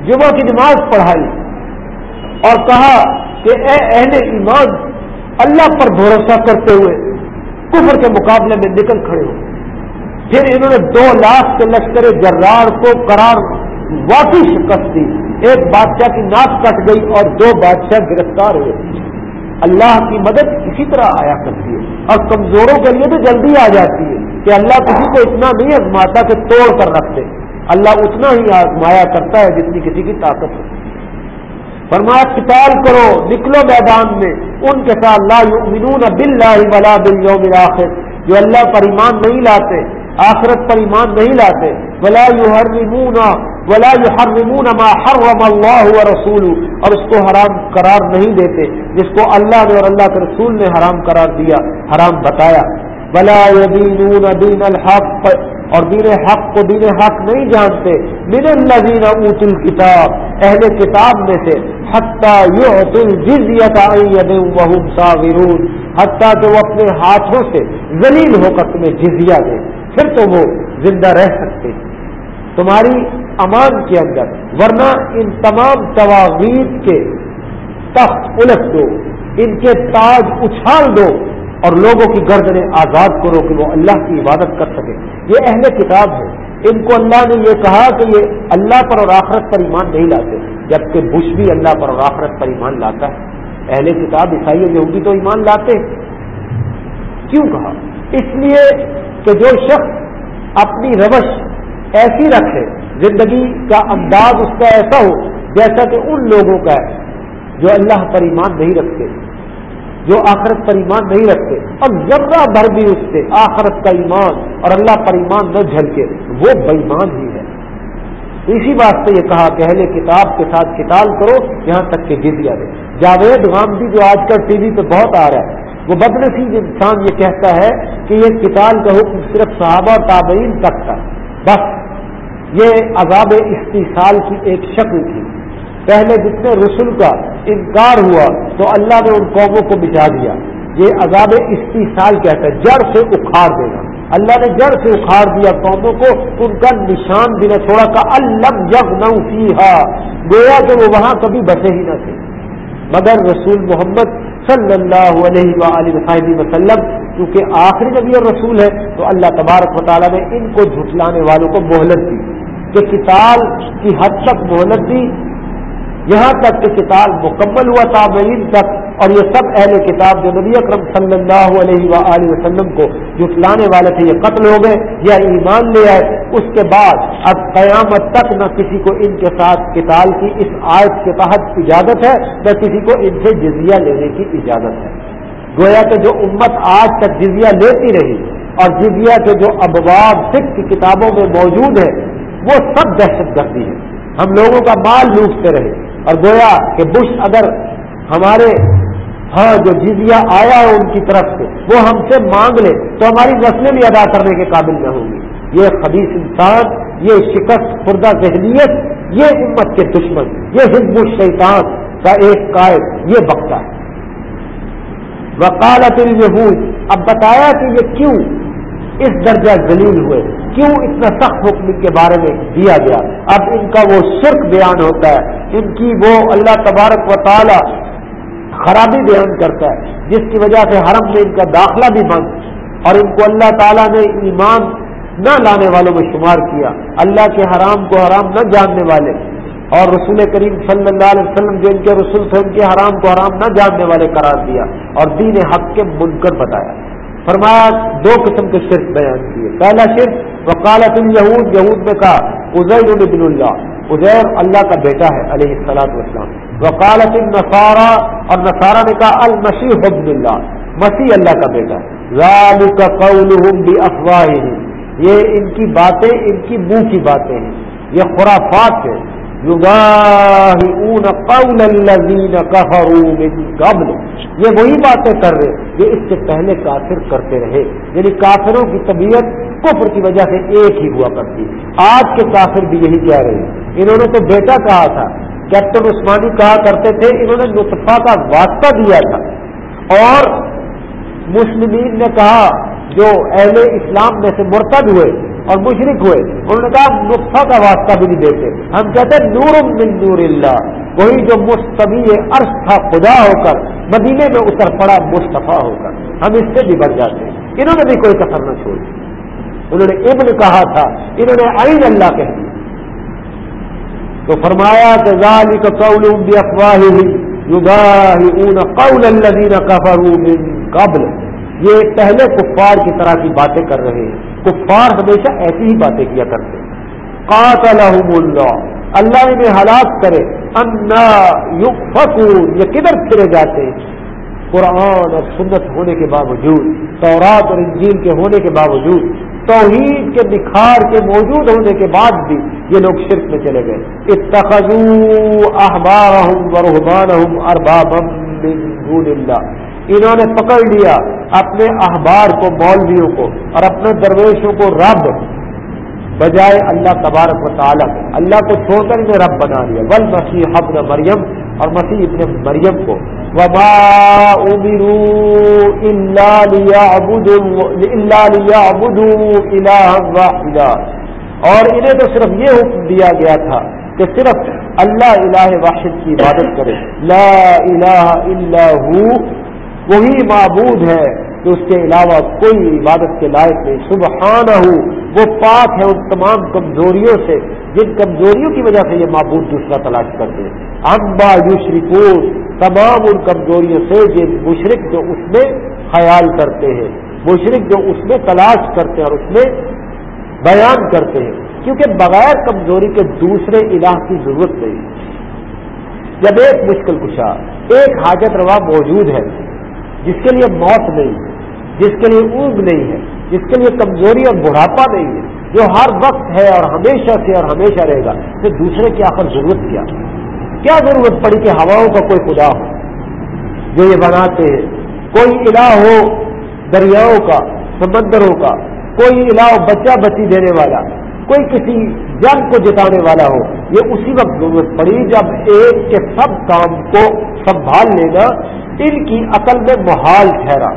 جمعہ کی نماز پڑھائی۔ اور کہا کہ اے اہل ایمان، اللہ پر بھروسہ کرتے ہوئے کفر کے مقابلے میں نکل کھڑے ہو۔ پھر انہوں نے دو لاکھ کے لشکر جرار کو قرار واقعی شکست دی۔ ایک بادشاہ کی ناک کٹ گئی اور دو بادشاہ گرفتار ہوئے۔ اللہ کی مدد اسی طرح آیا کرتی ہے۔ اور کمزوروں کے لیے تو جلدی آ جاتی ہے کہ اللہ کسی کو اتنا نہیں آزماتا کہ توڑ کر رکھتے اللہ اتنا ہی آزمایا کرتا ہے جتنی کسی کی طاقت ہوتی ہے فرمایا قتال کرو، نکلو میدان میں۔ ان کے ساتھ لا یؤمنون باللہ ولا بالیوم الاخر۔ جو اللہ پر ایمان نہیں لاتے، آخرت پر ایمان نہیں لاتے ولا يحرمون ولا يحرمون ما حرم الله ورسوله. اور اس کو حرام قرار نہیں دیتے، جس کو اللہ نے اور اللہ کے رسول نے حرام قرار دیا، حرام بتایا. ولا يدينون دين الحق. اور دین حق کو دین حق نہیں جانتے. من الذين اوتوا الكتاب، اہل کتاب میں سے، حتى يعطوا الجزيه عن يد وهم صاغرون. حتى کہ وہ اپنے ہاتھوں سے ذلیل ہو کر تمہیں جزیہ دیں پھر تو وہ زندہ رہ سکتے۔ تمہاری امان کے اندر، ورنہ ان تمام تواغیر کے تخت الٹ دو، ان کے تاج اچھال دو اور لوگوں کی گردنیں آزاد کرو کہ وہ اللہ کی عبادت کر سکے یہ اہل کتاب ہے ان کو اللہ نے یہ کہا کہ یہ اللہ پر اور آخرت پر ایمان نہیں لاتے، جبکہ بش بھی اللہ پر اور آخرت پر ایمان لاتا ہے۔ اہل کتاب عیسائی یہودی تو ایمان لاتے کیوں کہا؟ اس لیے کہ جو شخص اپنی روش ایسی رکھے، زندگی کا انداز اس کا ایسا ہو جیسا کہ ان لوگوں کا ہے جو اللہ پر ایمان نہیں رکھتے، جو آخرت پر ایمان نہیں رکھتے۔ اور ذرہ بھر بھی اس سے آخرت کا ایمان اور اللہ پر ایمان نہ جھلکے۔ وہ بےمان ہی ہے۔ اسی بات یہ کہا کہ اہل کتاب کے ساتھ کتاب کرو، یہاں تک کہ جزیا دے۔ جاوید غامدی جو آج کل ٹی وی پہ بہت آ رہا ہے، وہ بدنصیب انسان یہ کہتا ہے کہ یہ کتاب کا حکم صرف صحابہ اور تابعین تک تھا۔ بس یہ عذاب استحصال کی ایک شکل تھی۔ پہلے جتنے رسول کا انکار ہوا تو اللہ نے ان قوموں کو بچا دیا۔ یہ عذاب استحصال کہتا ہے جڑ سے اکھاڑ دینا۔ اللہ نے جڑ سے اکھاڑ دیا قوموں کو، ان کا نشان بھی نہ چھوڑا، کا الگ جگ نہ گویا کہ وہ وہاں کبھی بسے ہی نہ تھے۔ مگر رسول محمد صلی اللہ علیہ وآلہ وسلم کیونکہ آخری نبی اور رسول ہے، تو اللہ تبارک و تعالیٰ نے ان کو جھٹلانے والوں کو مہلت دی۔ کہ کتاب کی حد تک مہلت دی، یہاں تک کہ کتاب مکمل ہوا، تابعین تک، اور یہ سب اہل کتاب جو نبی اکرم صلی اللہ علیہ وآلہ وسلم کو جٹلانے والے تھے، یہ قتل ہو گئے یا ایمان لے آئے۔ اس کے بعد اب قیامت تک نہ کسی کو ان کے ساتھ کتاب کی اس آیت کے تحت اجازت ہے، نہ کسی کو ان سے جزیہ لینے کی اجازت ہے۔ گویا کہ جو امت آج تک جزیہ لیتی رہی، اور جزیہ کے جو ابواب سکھ کی کتابوں میں موجود ہے وہ سب دہشت گردی ہے۔ ہم لوگوں کا مال لوٹتے رہے۔ اور گویا کہ بش اگر ہمارے ہاں جو جزیا آیا ہے ان کی طرف سے، وہ ہم سے مانگ لے، تو ہماری نسلیں بھی ادا کرنے کے قابل نہ ہوں گی۔ یہ خبیص انسان، یہ شکست خوردہ ذہنیت، یہ امت کے دشمن، یہ حزب الشیطان کا ایک قائد، یہ بکتا ہے۔ وکالت الہود اب بتایا کہ یہ کیوں اس درجہ ذلیل ہوئے۔ کیوں اتنا سخت حکم کے بارے میں دیا گیا؟ اب ان کا وہ شرک بیان ہوتا ہے، ان کی وہ اللہ تبارک و تعالی خرابی بیان کرتا ہے، جس کی وجہ سے حرم میں ان کا داخلہ بھی بند اور ان کو اللہ تعالیٰ نے ایمان نہ لانے والوں میں شمار کیا۔ اللہ کے حرام کو حرام نہ جاننے والے اور رسول کریم صلی اللہ علیہ وسلم جو ان کے رسول تھے، ان کے حرام کو حرام نہ جاننے والے قرار دیا اور دین حق کے منکر بتایا فرمایا، دو قسم کے شرک بیان کیے۔ پہلا شرک وکالت یہود یہود نے کہا ازیر بن اللہ۔ ازیر اللہ کا بیٹا ہے، علیہ السلاط وسلام وکالت نسارا اور نسارا نے کہا، المسیح حب اللہ۔ مسیح اللہ کا بیٹا کا قول افواہ یہ ان کی باتیں، ان کی منہ کی باتیں ہیں۔ یہ خرافات ہے قبل۔ یہ وہی باتیں کر رہے جو اس سے پہلے کافر کرتے رہے۔ یعنی کافروں کی طبیعت کفر کی وجہ سے ایک ہی ہوا کرتی۔ آج کے کافر بھی یہی کہہ رہے ہیں۔ انہوں نے تو بیٹا کہا تھا۔ کیپٹن عثمانی کہا کرتے تھے، انہوں نے نطفہ کا واسطہ دیا تھا۔ اور مسلمین نے کہا، جو اہل اسلام میں سے مرتد ہوئے اور مشرق ہوئے۔ انہوں نے کہا، نطفہ کا واسطہ بھی نہیں دیتے۔ ہم کہتے ہیں نور من نور اللہ۔ وہی جو مستبی عرش تھا خدا ہو کر مدینے میں اتر پڑا مصطفیٰ ہو کر ہم اس سے بھی بڑھ جاتے ہیں۔ انہوں نے بھی کوئی کسر نہ چھوڑی۔ انہوں نے ابن کہا تھا، انہوں نے عین اللہ کہہ دیا۔ تو فرمایا کہ ذالی کا قول افواہ قول الذین کفروا من قبل۔ یہ پہلے کفار کی طرح کی باتیں کر رہے ہیں۔ کفار ہمیشہ ایسی ہی باتیں کیا کرتے قاتلہم اللہ اللہ انہیں ہلاک کرے۔ انا یؤفکون، یہ کدھر پھرے جاتے ہیں؟ قرآن اور سنت ہونے کے باوجود، تورات اور انجیل کے ہونے کے باوجود، توحید کے نکھار کے موجود ہونے کے بعد بھی یہ لوگ شرک میں چلے گئے۔ اتخذوا احبارهم ورهبانهم اربابا من دون اللہ۔ انہوں نے پکڑ لیا اپنے احبار کو، مولویوں کو اور اپنے درویشوں کو رب بجائے اللہ تبارک و تعالیٰ اللہ کو چھوڑ کر انہیں رب بنا لیا۔ ول مسیح حبن مریم اور مسیح ابن مریم کو۔ وبا اور انہیں تو صرف یہ حکم دیا گیا تھا کہ صرف اللہ الہ واحد کی عبادت کرے لا الہ الا ہو وہی معبود ہے کہ اس کے علاوہ کوئی عبادت کے لائق نہیں۔ سبحانہ ہو وہ پاک ہے ان تمام کمزوریوں سے، جن کمزوریوں کی وجہ سے یہ معبود دوسرا تلاش کرتے ہیں۔ امبا یو تمام ان کمزوریوں سے جن مشرق جو اس میں خیال کرتے ہیں مشرق جو اس میں تلاش کرتے ہیں اور اس میں بیان کرتے ہیں۔ کیونکہ بغیر کمزوری کے دوسرے الہ کی ضرورت نہیں۔ جب ایک مشکل کشا، ایک حاجت روا موجود ہے جس کے لیے موت نہیں ہے، جس کے لیے اونگ نہیں ہے، جس کے لیے کمزوری اور بڑھاپا نہیں ہے، جو ہر وقت ہے اور ہمیشہ سے اور ہمیشہ رہے گا، پھر دوسرے کی آخر ضرورت کیا؟ کیا ضرورت پڑی کہ ہواؤں کا کوئی خدا ہو؟ جو یہ بناتے ہیں، کوئی الہ ہو دریاؤں کا، سمندروں کا، کوئی الہ بچہ بچی دینے والا کوئی کسی جنگ کو جتانے والا ہو، یہ اسی وقت ضرورت پڑی جب ایک کے سب کام کو سنبھال لینا ان کی عقل میں محال ٹھہرا،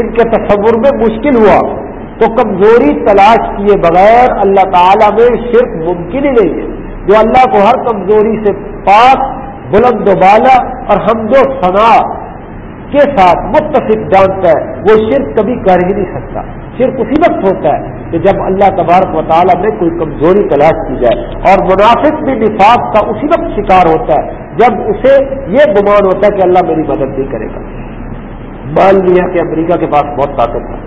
ان کے تصور میں مشکل ہوا۔ تو کمزوری تلاش کیے بغیر اللہ تعالیٰ میں شرک ممکن ہی نہیں ہے۔ جو اللہ کو ہر کمزوری سے پاک، بلند و بالا اور حمد و ثنا کے ساتھ متفق جانتا ہے، وہ شرک کبھی کر ہی نہیں سکتا۔ شرک اسی وقت ہوتا ہے کہ جب اللہ تبارک و تعالیٰ میں کوئی کمزوری تلاش کی جائے اور منافق بھی نفاق کا اسی وقت شکار ہوتا ہے جب اسے یہ گمان ہوتا ہے کہ اللہ میری مدد نہیں کرے گا۔ مان لیا کہ امریکہ کے پاس بہت طاقت ہے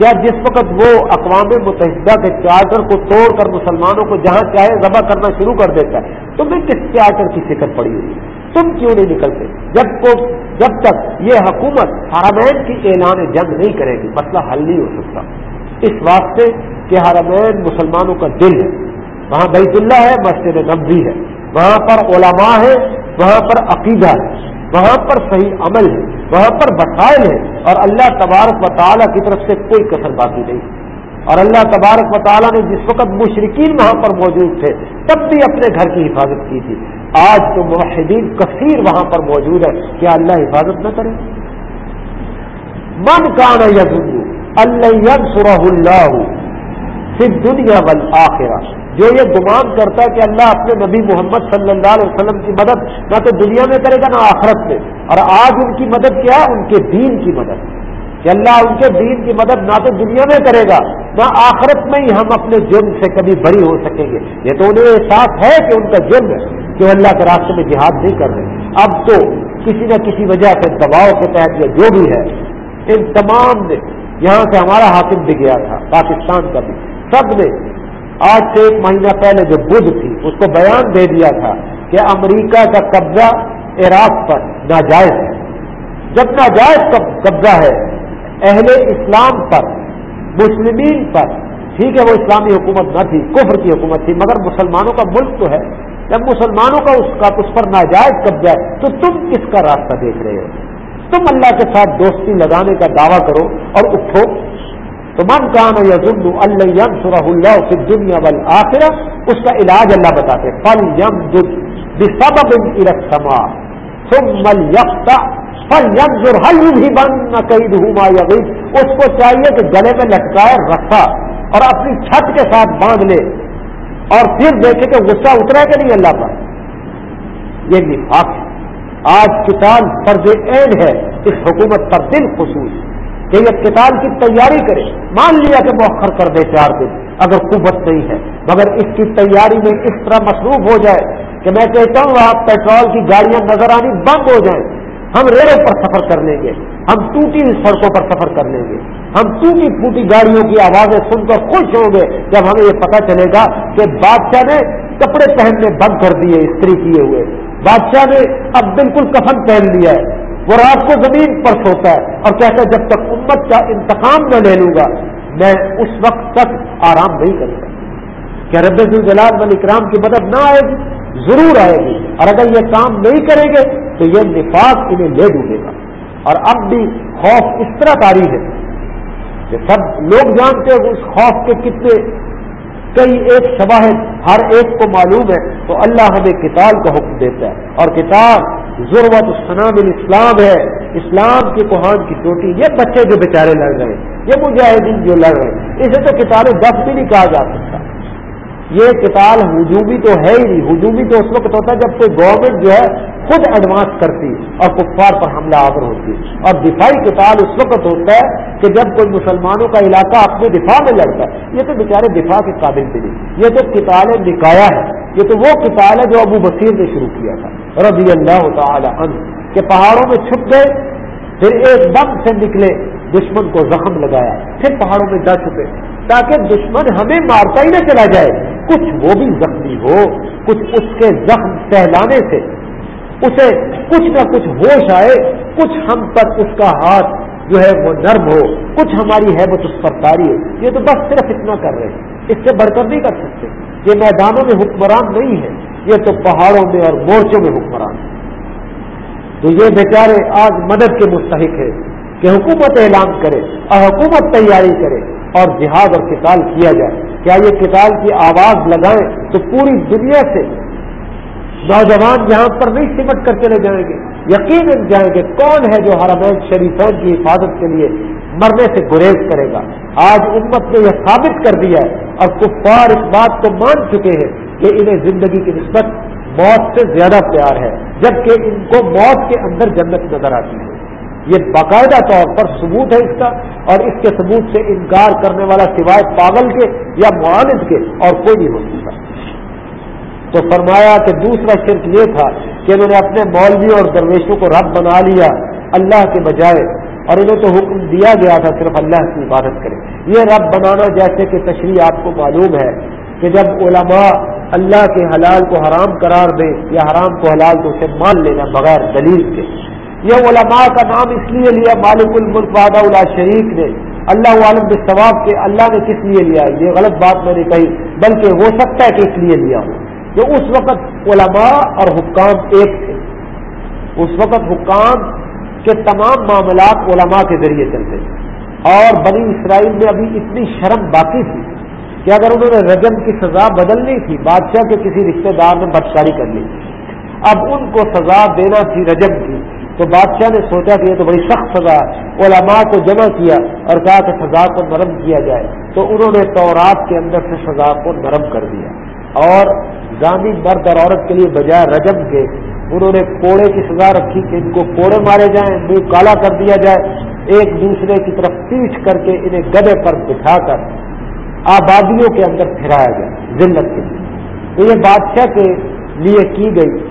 کیا جس وقت وہ اقوام متحدہ کے چارٹر کو توڑ کر مسلمانوں کو جہاں چاہے ذبح کرنا شروع کر دیتا ہے تمہیں کس چارٹر کی فکر پڑی ہوئی؟ تم کیوں نہیں نکلتے؟ جب کو جب تک یہ حکومت حرمین کی اعلان جنگ نہیں کرے گی، مسئلہ حل نہیں ہو سکتا۔ اس واسطے کہ حرمین مسلمانوں کا دل ہے۔ وہاں بیت اللہ ہے، مسجد نبوی ہے۔ وہاں پر علماء ہے وہاں پر عقیدہ ہے۔ وہاں پر صحیح عمل ہے۔ وہاں پر وسائل ہے اور اللہ تبارک و تعالیٰ کی طرف سے کوئی کثر باقی نہیں۔ اور اللہ تبارک و تعالیٰ نے جس وقت مشرقین وہاں پر موجود تھے، تب بھی اپنے گھر کی حفاظت کی تھی۔ آج تو معاہدین کثیر وہاں پر موجود ہے کیا اللہ حفاظت نہ کرے من کان یز اللہ سرح اللہ صرف دنیا بل آخرا جو یہ گمان کرتا ہے کہ اللہ اپنے نبی محمد صلی اللہ علیہ وسلم کی مدد نہ تو دنیا میں کرے گا نہ آخرت میں۔ اور آج ان کی مدد کیا ہے؟ ان کے دین کی مدد۔ کہ اللہ ان کے دین کی مدد نہ تو دنیا میں کرے گا، نہ آخرت میں ہی ہم اپنے جرم سے کبھی بری ہو سکیں گے۔ یہ تو انہیں احساس ہے کہ ان کا جرم ہے۔ کہ اللہ کے راستے میں جہاد نہیں کر رہے؟ اب تو کسی نہ کسی وجہ سے دباؤ کے تحت یا جو بھی ہے، ان تمام نے یہاں سے ہمارا حاکم بھی گیا تھا، پاکستان کا بھی۔ سب نے آج سے ایک مہینہ پہلے جو بدھ تھی، اس کو بیان دے دیا تھا کہ امریکہ کا قبضہ عراق پر ناجائز ہے۔ جب ناجائز قبضہ ہے، اہل اسلام پر، مسلمین پر، ٹھیک ہے، وہ اسلامی حکومت نہ تھی، کفر کی حکومت تھی، مگر مسلمانوں کا ملک تو ہے۔ جب مسلمانوں کا اس کا اس پر ناجائز قبضہ ہے، تو تم کس کا راستہ دیکھ رہے ہو؟ تم اللہ کے ساتھ دوستی لگانے کا دعویٰ کرو اور اٹھو۔ تو من کام یزن اللہ سرح اللہ پھر دنیا بل اس کا علاج اللہ بتاتے فل یم دب ارکسما ثم مل فل یم ضرح بھی بن نہ کئی اس کو چاہیے کہ گلے میں لٹکائے رکھا اور اپنی چھت کے ساتھ باندھ لے۔ اور پھر دیکھے کہ غصہ اترا کہ نہیں اللہ پر؟ یہ نفاق ہے۔ آج کتاب فرض عین ہے، اس حکومت پر دل خصوص کہ یہ کتاب کی تیاری کرے۔ مان لیا کہ مؤخر کر دے چار دن۔ اگر قوت نہیں ہے، مگر اس کی تیاری میں اس طرح مصروف ہو جائے کہ میں کہتا ہوں وہاں پیٹرول کی گاڑیاں نظر آنی بند ہو جائیں۔ ہم ریلوں پر سفر کر لیں گے، ہم ٹوٹی سڑکوں پر سفر کر لیں گے۔ ہم ٹوٹی پھوٹی گاڑیوں کی آوازیں سن کر خوش ہوں گے جب ہمیں یہ پتہ چلے گا کہ بادشاہ نے کپڑے پہننے بند کر دیے، استری کیے ہوئے۔ بادشاہ نے اب بالکل کفن پہن لیا ہے۔ وہ رات کو زمین پر سوتا ہے اور کہتا ہے، جب تک امت کا انتقام میں لے لوں گا، میں اس وقت تک آرام نہیں کروں گا۔ کیا رب الجلال مل اکرام کی مدد نہ آئے گی، ضرور آئے گی۔ اور اگر یہ کام نہیں کریں گے تو یہ نفاق انہیں لے ڈوبے گا۔ اور اب بھی خوف اس طرح تاری ہے کہ سب لوگ جانتے ہیں اس خوف کے کتنے کئی ایک شواہد ہر ایک کو معلوم ہے۔ تو اللہ ہمیں کتاب کا حکم دیتا ہے۔ اور کتاب ضرورت السلام الاسلام ہے۔ اسلام کی کوہان کی چوٹی، یہ بچے جو بیچارے لڑ رہے ہیں، یہ مجاہدین جو لڑ رہے ہیں، اسے تو کتابیں دس بھی نہیں کہا جا سکتا۔ یہ کتاب ہجومی تو ہے ہی نہیں۔ ہجومی تو اس وقت ہوتا ہے جب کوئی گورنمنٹ جو ہے خود ایڈوانس کرتی اور کفار پر حملہ آور ہوتی۔ اور دفاعی کتاب اس وقت ہوتا ہے کہ جب کوئی مسلمانوں کا علاقہ اپنے دفاع میں لڑتا ہے، یہ تو بیچارے دفاع کے قابل بھی نہیں۔ یہ تو کتابیں نکایا ہے۔ یہ تو وہ کتاب ہے جو ابو بصیر نے شروع کیا تھا۔ رضی اللہ تعالی عنہ کہ پہاڑوں میں چھپ گئے، پھر ایک دم سے نکلے، دشمن کو زخم لگایا، پھر پہاڑوں میں جا چکے تاکہ دشمن ہمیں مارتا ہی نہ چلا جائے۔ کچھ وہ بھی زخمی ہو، کچھ اس کے زخم سہلانے سے، اسے کچھ نہ کچھ ہوش آئے، کچھ ہم پر اس کا ہاتھ جو ہے وہ نرم ہو، کچھ ہماری ہے وہ اس پر تاری ہو۔ یہ تو بس صرف اتنا کر رہے ہیں۔ اس سے بڑھ کر نہیں کر سکتے۔ یہ میدانوں میں حکمران نہیں ہے یہ تو پہاڑوں میں اور مورچوں میں حکمران ہے تو یہ بیچارے آج مدد کے مستحق ہے کہ حکومت اعلان کرے اور حکومت تیاری کرے۔ اور جہاد اور کتاب کیا جائے۔ کیا یہ کتاب کی آواز لگائیں تو پوری دنیا سے نوجوان یہاں پر نہیں سمٹ کر چلے جائیں گے۔ یقین جائیں گے کون ہے جو حرمین شریفین کی حفاظت کے لیے مرنے سے گریز کرے گا۔ آج امت نے یہ ثابت کر دیا ہے اور کفار اس بات کو مان چکے ہیں کہ انہیں زندگی کی نسبت موت سے زیادہ پیار ہے، جبکہ ان کو موت کے اندر جنت نظر آتی ہے۔ یہ باقاعدہ طور پر ثبوت ہے اس کا اور اس کے ثبوت سے انکار کرنے والا سوائے پاگل کے یا معاند کے اور کوئی نہیں ہو سکتا۔ تو فرمایا کہ دوسرا شرک یہ تھا کہ انہوں نے اپنے مولوی اور درویشوں کو رب بنا لیا اللہ کے بجائے اور انہیں تو حکم دیا گیا تھا صرف اللہ کی عبادت کرے۔ یہ رب بنانا جیسے کہ تشریح آپ کو معلوم ہے کہ جب علماء اللہ کے حلال کو حرام قرار دے یا حرام کو حلال تو اسے مان لینا بغیر دلیل کے۔ یہ علماء کا نام اس لیے لیا، مالک الملک وادہ اللہ شریف نے۔ اللہ عالم کے ثواب کے اللہ نے کس لیے لیا؟ یہ غلط بات میں نے کہی، بلکہ ہو سکتا ہے کہ اس لیے لیا ہو۔ کہ اس وقت علماء اور حکام ایک تھے۔ اس وقت حکام کے تمام معاملات علماء کے ذریعے چلتے۔ تھے اور بنی اسرائیل میں ابھی اتنی شرم باقی تھی کہ اگر انہوں نے رجم کی سزا بدلنی تھی، بادشاہ کے کسی رشتہ دار نے بدکاری کر لی۔ اب ان کو سزا دینا تھی رجب کی۔ تو بادشاہ نے سوچا کہ یہ تو بڑی سخت سزا ہے۔ علماء کو جمع کیا اور کہا کہ سزا کو نرم کیا جائے۔ تو انہوں نے تورات کے اندر سے سزا کو نرم کر دیا۔ اور گاندھی مرد اور عورت کے لیے بجائے رجب کے انہوں نے کوڑے کی سزا رکھی کہ ان کو کوڑے مارے جائیں، منہ کالا کر دیا جائے۔ ایک دوسرے کی طرف پیٹ کر کے انہیں گدے پر بٹھا کر آبادیوں کے اندر پھرایا گیا، ذلت کے لیے۔ تو یہ بادشاہ کے لیے کی گئی۔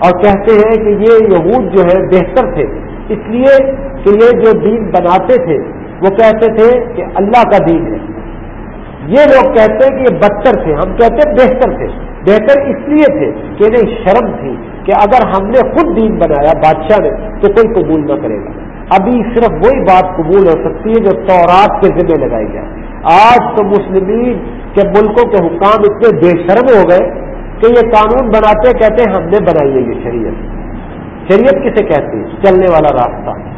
اور کہتے ہیں کہ یہ یہود جو ہے بہتر تھے۔ اس لیے کہ یہ جو دین بناتے تھے، وہ کہتے تھے کہ اللہ کا دین ہے۔ یہ لوگ کہتے ہیں کہ یہ بدتر تھے، ہم کہتے ہیں بہتر تھے۔ بہتر اس لیے تھے کہ انہیں شرم تھی کہ اگر ہم نے خود دین بنایا بادشاہ نے، تو کوئی قبول نہ کرے گا۔ ابھی صرف وہی بات قبول ہو سکتی ہے جو تورات کے ذمہ لگائی جائے آج تو مسلمین کے ملکوں کے حکام اتنے بے شرم ہو گئے کہ یہ قانون بناتے کہتے ہیں ہم نے بنائی ہے یہ شریعت۔ شریعت کسے کہتے ہیں چلنے والا راستہ۔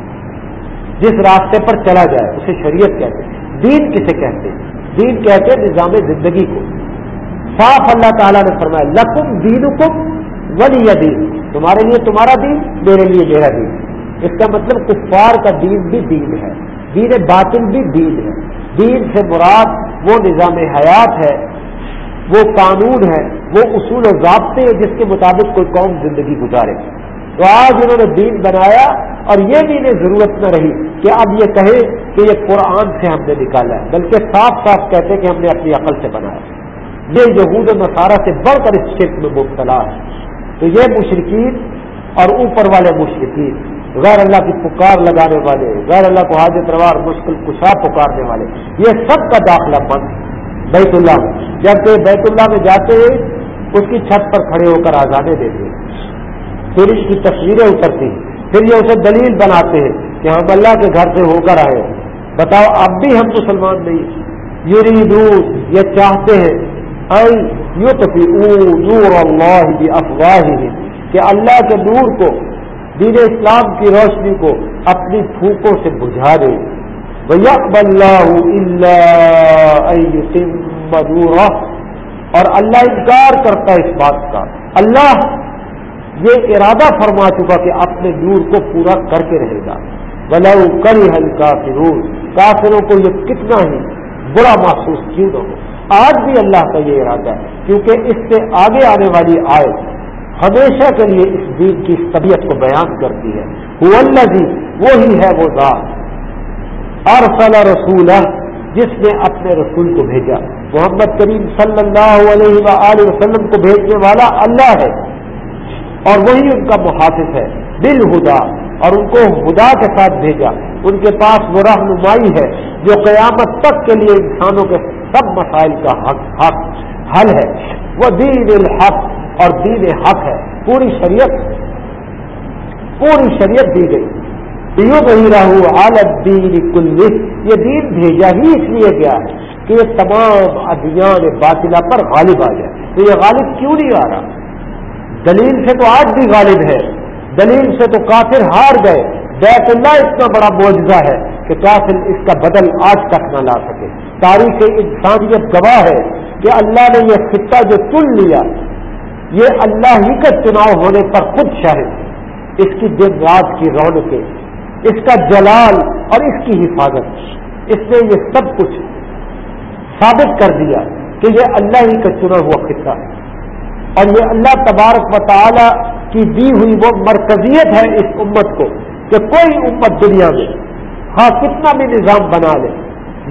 جس راستے پر چلا جائے، اسے شریعت کہتے ہیں۔ دین کسے کہتے ہیں؟ دین کہتے ہیں نظام زندگی کو۔ صاف اللہ تعالیٰ نے فرمایا، لکم دین کم ولی دین۔ تمہارے لیے تمہارا دین، میرے لیے میرا دین۔ اس کا مطلب کفار کا دین بھی دین ہے۔ دین باطل بھی دین ہے۔ دین سے مراد وہ نظام حیات ہے وہ قانون ہے، وہ اصول و ضابطے ہیں جس کے مطابق کوئی قوم زندگی گزارے۔ تو آج انہوں نے دین بنایا اور یہ بھی انہیں ضرورت نہ رہی کہ اب یہ کہے کہ یہ قرآن سے ہم نے نکالا ہے، بلکہ صاف صاف کہتے کہ ہم نے اپنی عقل سے بنایا۔ یہ یہود و نصارہ سے بڑھ کر اس شرک میں مبتلا ہے۔ تو یہ مشرقین اور اوپر والے مشرقین غیر اللہ کی پکار لگانے والے، غیر اللہ کو حاجت روار، مشکل کشا پکارنے والے، یہ سب کا داخلہ بند۔ بیت اللہ۔ جبکہ بیت اللہ میں جاتے اس کی چھت پر کھڑے ہو کر آزادے دیتے پھر اس کی تصویریں اترتی پھر یہ اسے دلیل بناتے ہیں کہ ہم اللہ کے گھر سے ہو کر آئے بتاؤ، اب بھی ہم مسلمان نہیں۔ یوری دور یہ چاہتے ہیں۔ یو تو نور اللہ افواہ کہ اللہ کے نور کو، دین اسلام کی روشنی کو اپنی پھوکوں سے بجھا دے۔ اور اللہ انکار کرتا ہے اس بات کا۔ اللہ یہ ارادہ فرما چکا کہ اپنے نور کو پورا کر کے رہے گا۔ بلا کری ہل کافرون کافروں کو یہ کتنا ہی برا محسوس کیوں نہ ہو۔ آج بھی اللہ کا یہ ارادہ ہے، کیونکہ اس سے آگے آنے والی آئے ہمیشہ کے لیے اس دین کی طبیعت کو بیان کرتی ہے۔ وہ اللہ جی وہی ہے وہ ذات۔ ارسل رسول جس نے اپنے رسول کو بھیجا۔ محمد کریم صلی اللہ علیہ وآلہ وسلم کو بھیجنے والا اللہ ہے۔ اور وہی ان کا محافظ ہے۔ بل ہدا اور ان کو ہدا کے ساتھ بھیجا۔ ان کے پاس وہ رہنمائی ہے جو قیامت تک کے لیے انسانوں کے سب مسائل کا حق حق، حل ہے۔ وہ دین الحق۔ اور دین حق ہے۔ پوری شریعت پوری شریعت دی گئی۔ یہ دین بھیجا ہی اس لیے گیا ہے کہ یہ تمام ادیان باطلا پر غالب آ جائے۔ تو یہ غالب کیوں نہیں آ رہا؟ دلیل سے تو آج بھی غالب ہے۔ دلیل سے تو کافر ہار گئے۔ بیت اللہ اتنا بڑا معجزہ ہے کہ کافر اس کا بدل آج تک نہ لا سکے۔ تاریخ انسانیت گواہ ہے کہ اللہ نے یہ خطہ جو چن لیا، یہ اللہ ہی کا چناؤ ہونے پر خود شاہد اس کی دن رات کی رونقیں اس کا جلال اور اس کی حفاظت. اس نے یہ سب کچھ ثابت کر دیا کہ یہ اللہ ہی کا چنا ہوا خطہ ہے. اور یہ اللہ تبارک و تعالی کی دی ہوئی وہ مرکزیت ہے اس امت کو کہ کوئی امت دنیا میں ہاں کتنا بھی نظام بنا لے.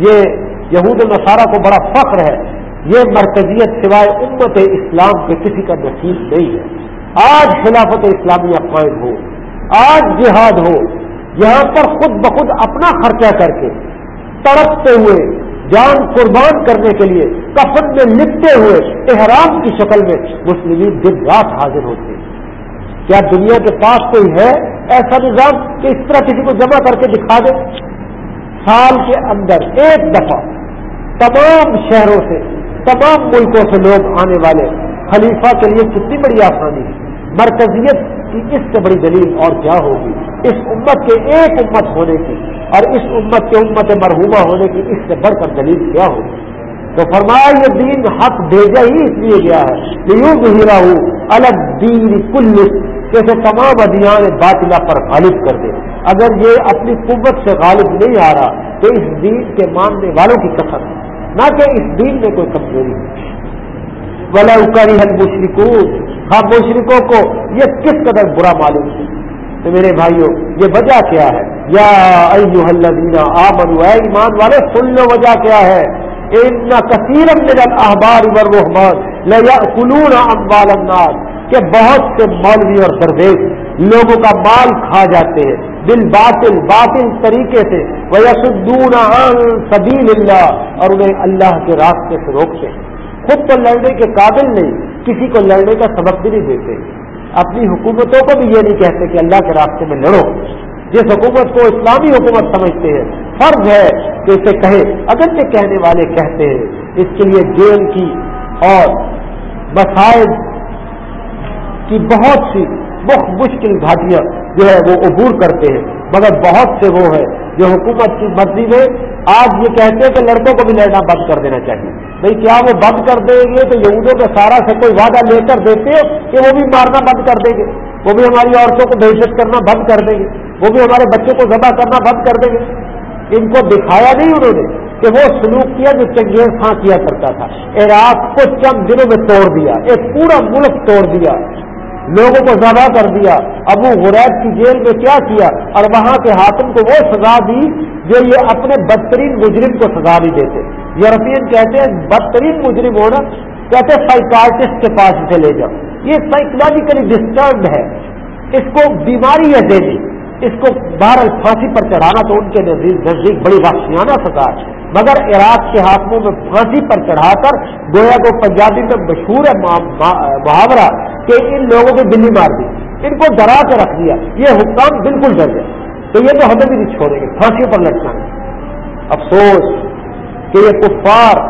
یہ یہود نصارہ کو بڑا فخر ہے. یہ مرکزیت سوائے امت اسلام کے کسی کا نصیب نہیں ہے. آج خلافت اسلامیہ قائم ہو. آج جہاد ہو. یہاں پر خود بخود اپنا خرچہ کر کے تڑپتے ہوئے، جان قربان کرنے کے لیے، کفن میں لپتے ہوئے، احرام کی شکل میں مسلم دن رات حاضر ہوتے ہیں۔ کیا دنیا کے پاس کوئی ہے ایسا نظام کہ اس طرح کسی کو جمع کر کے دکھا دے؟ سال کے اندر ایک دفعہ تمام شہروں سے، تمام ملکوں سے لوگ آنے والے خلیفہ کے لیے کتنی بڑی آسانی مرکزیت کی اس سے بڑی دلیل اور کیا ہوگی؟ اس امت کے ایک امت ہونے کی اور اس امت کے امت مرحومہ ہونے کی اس سے بڑھ کر دلیل کیا ہوگی تو فرمایا یہ دین حق بھیجا ہی اس لیے گیا ہے۔ کہ یوں ہیرا ہوں الگ دین کل جیسے تمام ادیان باطلا پر غالب کر دے۔ اگر یہ اپنی قوت سے غالب نہیں آ رہا، تو اس دین کے ماننے والوں کی کثر نہ کہ اس دین میں کوئی کمزوری۔ ولا اکاری حل مشرقوں ہاں مشرقوں کو یہ کس قدر برا معلوم ہے تو میرے بھائیوں یہ وجہ کیا ہے؟ یا ایوہ آ بنو اے ایمان والے سن لو وجہ کیا ہے؟ ان کثیر من الاحبار والرحمان لیاکلون اموال الناس، کہ بہت سے مولوی اور درویش لوگوں کا مال کھا جاتے ہیں دل باطل باطل طریقے سے وہ سبیل اللہ، اور انہیں اللہ کے راستے سے روکتے ہیں۔ خود تو لڑنے کے قابل نہیں، کسی کو لڑنے کا سبق بھی نہیں دیتے۔ اپنی حکومتوں کو بھی یہ نہیں کہتے کہ اللہ کے راستے میں لڑو۔ جس حکومت کو اسلامی حکومت سمجھتے ہیں، فرض ہے کہ اسے کہے۔ اگر کہنے والے کہتے ہیں، اس کے لیے جیل کی اور مسائل کی بہت سی مشکل گھاٹیاں جو ہے وہ عبور کرتے ہیں۔ مگر بہت سے وہ ہیں جو حکومت کی مرضی میں آج یہ کہتے ہیں کہ لڑکوں کو بھی لڑنا بند کر دینا چاہیے۔ بھائی کیا وہ بند کر دیں گے تو یہودوں کے سارا سے کوئی وعدہ لے کر دیتے ہو کہ وہ بھی مارنا بند کر دیں گے۔ وہ بھی ہماری عورتوں کو دہشت کرنا بند کر دیں گے۔ وہ بھی ہمارے بچوں کو ذبح کرنا بند کر دیں گے۔ ان کو دکھایا نہیں انہوں نے کہ وہ سلوک کیا جو چنگیز خاں کیا کرتا تھا۔ عراق کو چند دنوں میں توڑ دیا، ایک پورا ملک توڑ دیا۔ لوگوں کو ذبح کر دیا۔ ابو غریب کی جیل میں کیا کیا؟ اور وہاں کے حاکم کو وہ سزا دی جو یہ اپنے بدترین مجرم کو سزا بھی دیتے۔ یورپین کہتے ہیں، بدترین مجرم ہونا، کہتے سائیکارٹسٹ کے پاس اسے لے جاؤ۔ یہ سائیکولوجیکلی ڈسٹربڈ ہے۔ اس کو بیماری ہے دینی اس کو بہر پھانسی پر چڑھانا تو ان کے نزدیک بڑی وحشیانہ سزا ہے۔ مگر عراق کے ہاتھوں میں پھانسی پر چڑھا کر گویا کو پنجابی میں مشہور ہے محاورہ کہ ان لوگوں کو دلی مار دی، ان کو ڈرا کے رکھ دیا۔ یہ حکام بالکل ڈر گئے تو یہ تو ہمیں بھی نہیں چھوڑیں گے پھانسی پر لٹکانا افسوس کہ یہ کفار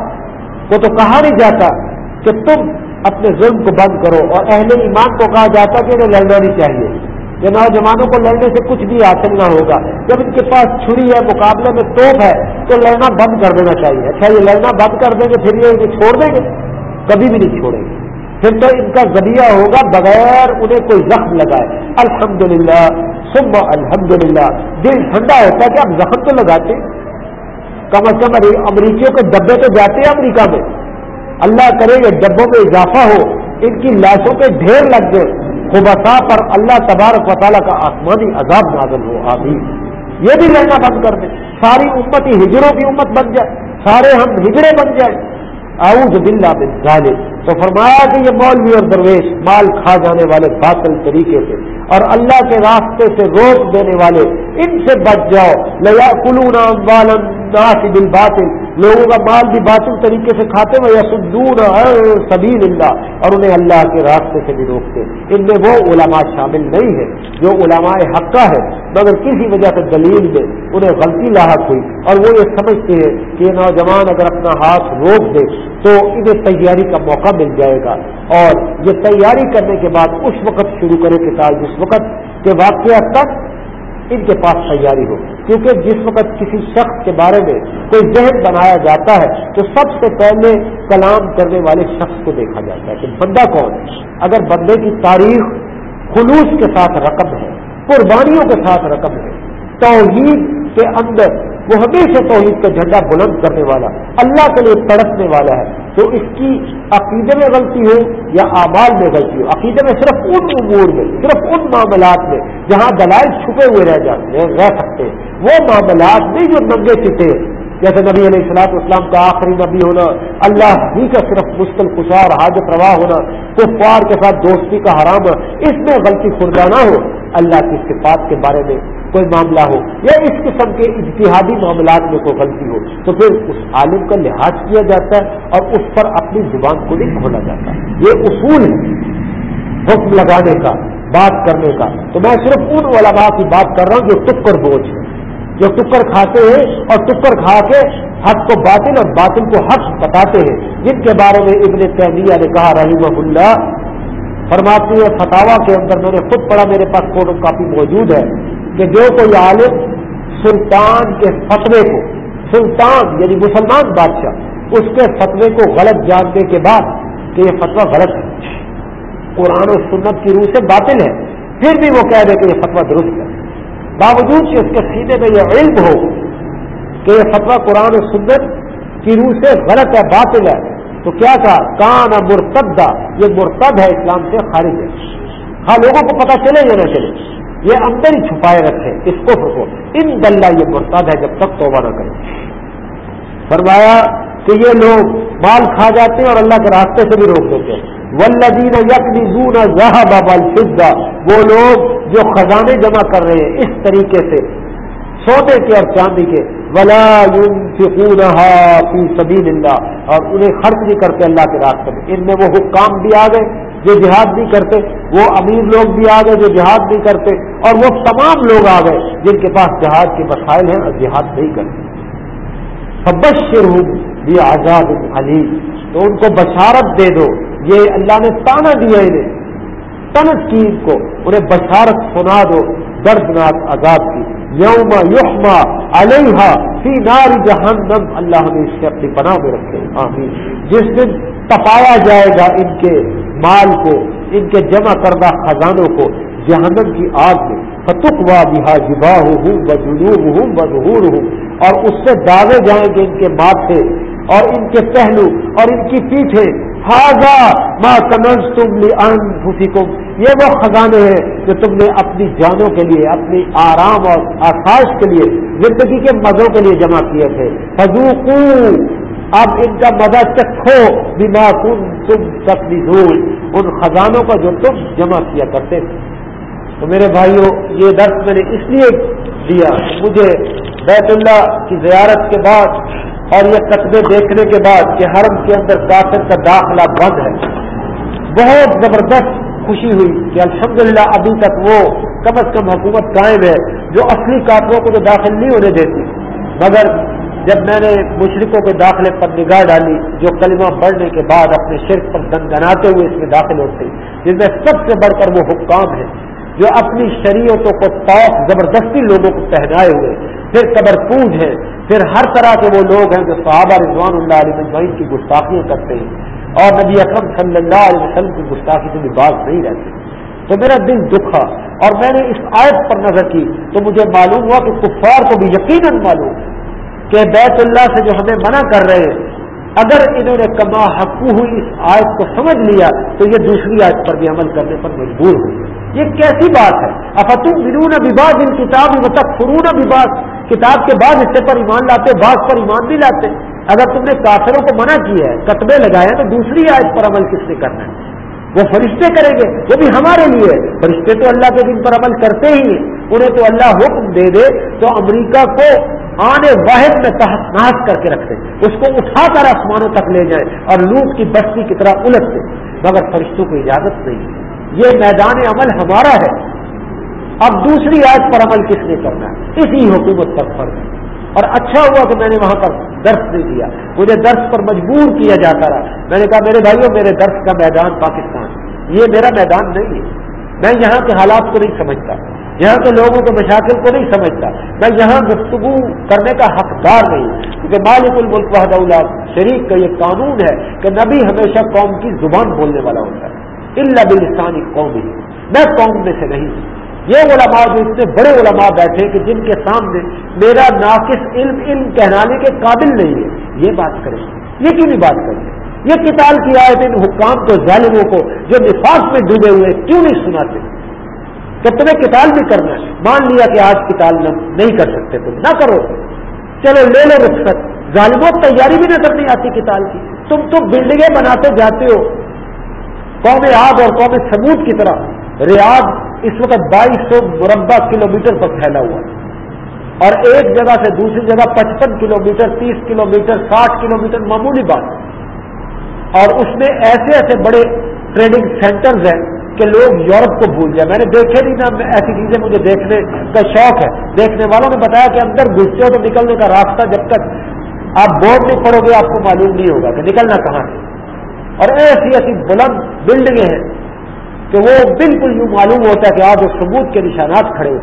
کو تو کہا نہیں جاتا کہ تم اپنے ظلم کو بند کرو اور اہل ایمان کو کہا جاتا کہ انہیں لڑنا نہیں چاہیے۔ کہ نوجوانوں کو لڑنے سے کچھ بھی حاصل نہ ہوگا۔ جب ان کے پاس چھری ہے، مقابلے میں توپ ہے، تو لڑنا بند کر دینا چاہیے۔ اچھا یہ لڑنا بند کر دیں گے، پھر یہ انہیں چھوڑ دیں گے۔ کبھی بھی نہیں چھوڑیں گے۔ پھر تو ان کا ذریعہ ہوگا بغیر انہیں کوئی زخم لگائے۔ الحمد للہ صبح الحمد للہ دل ٹھنڈا ہوتا ہے کہ آپ زخم تو لگاتے کم از کم امریکیوں کے ڈبے تو جاتے ہیں امریکہ میں۔ اللہ کرے گا ڈبوں میں اضافہ ہو۔ ان کی لاشوں پہ ڈھیر لگ گئے۔ خبصا پر اللہ تبارک و تعالیٰ کا آسمانی عذاب نازل ہو، آمین۔ یہ بھی رہنا بند کر دیں۔ ساری امت ہی ہجروں کی امت بن جائے۔ سارے ہم ہجرے بن جائیں اعوذ باللہ من ظالم تو فرمایا کہ یہ مولوی اور درویش مال کھا جانے والے باطل طریقے سے اور اللہ کے راستے سے روک دینے والے، ان سے بچ جاؤ۔ لیا کلونا بل باطل لوگوں کا مال بھی باطل طریقے سے کھاتے ہوئے یا سدور سبیل اللہ اور انہیں اللہ کے راستے سے بھی روکتے۔ ان میں وہ علماء شامل نہیں ہے جو علماء حقہ ہے۔ مگر کسی وجہ سے دلیل میں انہیں غلطی لاحق ہوئی۔ اور وہ یہ سمجھتے ہیں کہ یہ نوجوان اگر اپنا ہاتھ روک دے تو انہیں تیاری کا موقع مل جائے گا اور یہ تیاری کرنے کے بعد اس وقت شروع کرے کتاب جس وقت کے واقعہ تک ان کے پاس تیاری ہو۔ کیونکہ جس وقت کسی شخص کے بارے میں کوئی ذہن بنایا جاتا ہے، تو سب سے پہلے کلام کرنے والے شخص کو دیکھا جاتا ہے کہ بندہ کون ہے۔ اگر بندے کی تاریخ خلوص کے ساتھ رقم ہے، قربانیوں کے ساتھ رقم ہے، توحید کے اندر وہ ہمیشہ توحید کا جھنڈا بلند کرنے والا، اللہ کے لیے تڑپنے والا ہے۔ تو اس کی عقیدے میں غلطی ہو یا اعمال میں غلطی ہو؟ عقیدے میں صرف ان امور میں، صرف ان معاملات میں جہاں دلائل چھپے ہوئے رہ جاتے ہیں، رہ سکتے ہیں۔ وہ معاملات نہیں جو ننگے چٹے جیسے نبی علیہ السلاط اسلام کا آخری نبی ہونا، اللہ ہی کا صرف مشکل خوشا اور حاجت روا ہونا، کفار کے ساتھ دوستی کا حرام، اس میں غلطی خوردہ نہ ہو۔ اللہ کی صفات کے بارے میں کوئی معاملہ ہو یا اس قسم کے اجتہادی معاملات میں کوئی غلطی ہو، تو پھر اس عالم کا لحاظ کیا جاتا ہے اور اس پر اپنی زبان کو نہیں کھولا جاتا ہے۔ یہ اصول ہے حکم لگانے کا، بات کرنے کا۔ تو میں صرف ان علماء کی بات کر رہا ہوں جو ٹکر بوجھ ہے جو ٹکر کھاتے ہیں اور ٹکر کھا کے حق کو باطل اور باطل کو حق بتاتے ہیں۔ جن کے بارے میں ابن تیمیہ نے کہا رحیم اللہ، فرماتی ہے فتوا کے اندر میں نے خود پڑھا، میرے پاس فوٹو کاپی موجود ہے۔ کہ جو کوئی عالم سلطان کے فتوے کو، سلطان یعنی مسلمان بادشاہ، اس کے فتوے کو غلط جاننے کے بعد کہ یہ فتویٰ غلط ہے۔ قرآن و سنت کی روح سے باطل ہے۔ پھر بھی وہ کہہ دے کہ یہ فتویٰ درست ہے۔ باوجود کہ اس کے سینے میں یہ علم ہو کہ یہ فتویٰ قرآن و سنت کی روح سے غلط ہے، باطل ہے، تو کیا کہا کان مرتدہ، یہ مرتد ہے اسلام سے خارج ہے۔ ہاں لوگوں کو پتا چلے یا نہ چلے؟ یہ اندر ہی چھپائے رکھے، اس کو ان دلہ یہ مرتد ہے جب تک توبہ نہ کرے۔ فرمایا کہ یہ لوگ مال کھا جاتے ہیں اور اللہ کے راستے سے بھی روک دیتے ہیں۔ ولدین یقنی زون فضا وہ لوگ جو خزانے جمع کر رہے ہیں اس طریقے سے سونے کے اور چاندی کے۔ ولا فی سبیل اللہ اور انہیں خرچ نہیں کرتے اللہ کے راستے میں۔ ان میں وہ حکام بھی آ گئے جو جہاد نہیں کرتے، وہ امیر لوگ بھی آ گئے جو جہاد نہیں کرتے، اور وہ تمام لوگ آ گئے جن کے پاس جہاد کے مسائل ہیں اور جہاد نہیں کرتے۔ فبشر ہوں بھی آزاد علی تو ان کو بشارت دے دو۔ یہ اللہ نے تانا دیا انہیں۔ تنس کی کو، انہیں بشارت سنا دو۔ دردناک عذاب کی۔ یوم یوما علیہ فی ناری جہنم۔ اللہ نے اس سے اپنی پناہ میں رکھے۔ آمین۔ جس دن تپایا جائے گا ان کے مال کو، ان کے جمع کردہ خزانوں کو جہنم کی آگ میں فتق وا بہا جبا ہوں بجنوب ہوں بظہور ہوں اور اس سے داغے جائیں گے ان کے ماتھے اور ان کے پہلو اور ان کی پیٹھیں۔ ہاضا ماں کنز تم انفسکم یہ وہ خزانے ہیں جو تم نے اپنی جانوں کے لیے، اپنی آرام اور آسائش کے لیے، زندگی کے مزوں کے لیے جمع کیے تھے. فضوقو اب ان کا مزہ چکھو بما کن تم سپنی ان خزانوں کا جو تم جمع کیا کرتے تھے. تو میرے بھائیوں یہ درد میں نے اس لیے دیا، مجھے بیت اللہ کی زیارت کے بعد اور یہ قصبے دیکھنے کے بعد کہ حرم کے اندر کافر کا داخلہ بند ہے۔ بہت زبردست خوشی ہوئی کہ الحمدللہ ابھی تک وہ کم از کم حکومت قائم ہے جو اصلی کافروں کو تو داخل نہیں ہونے دیتی۔ مگر جب میں نے مشرقوں کے داخلے پر نگاہ ڈالی جو کلمہ بڑھنے کے بعد اپنے شرک پر دن گناتے ہوئے اس میں داخل ہوتے، جن میں سب سے بڑھ کر وہ حکام ہے جو اپنی شریعتوں کو پاک زبردستی لوگوں کو پہنائے ہوئے، پھر قبر پوج ہے پھر ہر طرح کے وہ لوگ ہیں جو صحابہ رضوان اللہ علیہ مجمعین کی گستاخیاں کرتے ہیں اور نبی اکرم صلی اللہ علیہ وسلم کی گستاخی سے بھی باز نہیں رہتے تو میرا دل دکھا اور میں نے اس آیت پر نظر کی تو مجھے معلوم ہوا کہ کفار کو بھی یقیناً معلوم کہ بیت اللہ سے جو ہمیں منع کر رہے ہیں، اگر انہوں نے کما حقو ہوئی اس آیت کو سمجھ لیا تو یہ دوسری آیت پر بھی عمل کرنے پر مجبور ہوئی یہ کیسی بات ہے؟ افتم مرون بباز ان کتاب مطلب فرون بباز کتاب کے بعد حصے پر ایمان لاتے، بعض پر ایمان نہیں لاتے۔ اگر تم نے کافروں کو منع کیا ہے کتبے لگائے ہیں تو دوسری آیت پر عمل کس نے کرنا ہے؟ وہ فرشتے کریں گے، وہ بھی ہمارے لیے فرشتے تو اللہ کے دن پر عمل کرتے ہی ہیں۔ انہیں تو اللہ حکم دے دے، تو امریکہ کو آنے واحد میں تحت ناش کر کے رکھتے اس کو اٹھا کر آسمانوں تک لے جائیں اور لوٹ کی بستی کی طرح الٹ دے۔ مگر فرشتوں کو اجازت نہیں۔ ہے یہ میدان عمل ہمارا ہے۔ اب دوسری آیت پر عمل کس نے کرنا ہے؟ اسی حکومت پر فرض ہے اور اچھا ہوا کہ میں نے وہاں پر درس نہیں دیا۔ مجھے درس پر مجبور کیا جاتا رہا۔ میں نے کہا، میرے بھائیوں، میرے درس کا میدان پاکستان۔ یہ میرا میدان نہیں ہے۔ میں یہاں کے حالات کو نہیں سمجھتا۔ یہاں کے لوگوں کے مشاکل کو نہیں سمجھتا۔ میں یہاں گفتگو کرنے کا حقدار نہیں کیونکہ مالک الملک وحد اللہ شریف کا یہ قانون ہے کہ نبی ہمیشہ قوم کی زبان بولنے والا ہوتا ہے۔ اللہ بلستانی قوم ہی میں قوم میں سے نہیں ہوں۔ یہ علماء جو اتنے بڑے علماء بیٹھے کہ جن کے سامنے میرا ناقص علم علم کہلانے کے قابل نہیں ہے، یہ بات کریں۔ یہ کیوں نہیں بات کریں؟ یہ کتاب کی آئے ان حکام کو، ظالموں کو جو نفاذ میں ڈوبے ہوئے کیوں نہیں سناتے؟ کہ تمہیں کتاب بھی کرنا ہے، مان لیا کہ آج کتاب نہیں کر سکتے تم، نہ کرو۔ چلو لے لو رخصت۔ ظالموں تیاری بھی نظر نہیں آتی کتاب کی۔ تم تو بلڈنگیں بناتے جاتے ہو۔ قوم آگ اور قوم ثبوت کی طرح، ریاض اس وقت بائیس سو مربع کلو میٹر پر پھیلا ہوا ہے۔ اور ایک جگہ سے دوسری جگہ پچپن کلو میٹر تیس کلو میٹر ساٹھ کلو میٹر معمولی بات۔ اور اس میں ایسے ایسے بڑے ٹریڈنگ سینٹرز ہیں کہ لوگ یورپ کو بھول جائیں میں نے دیکھے نہیں نا ایسی چیزیں مجھے دیکھنے کا شوق ہے۔ دیکھنے والوں نے بتایا کہ اندر گھستے ہو تو نکلنے کا راستہ جب تک آپ بورڈ نہیں پڑھو گے، آپ کو معلوم نہیں ہوگا کہ نکلنا کہاں ہے۔ اور ایسی ایسی بلند بلڈنگیں ہیں کہ وہ بالکل یوں معلوم ہوتا ہے کہ آپ اس ثبوت کے نشانات کھڑے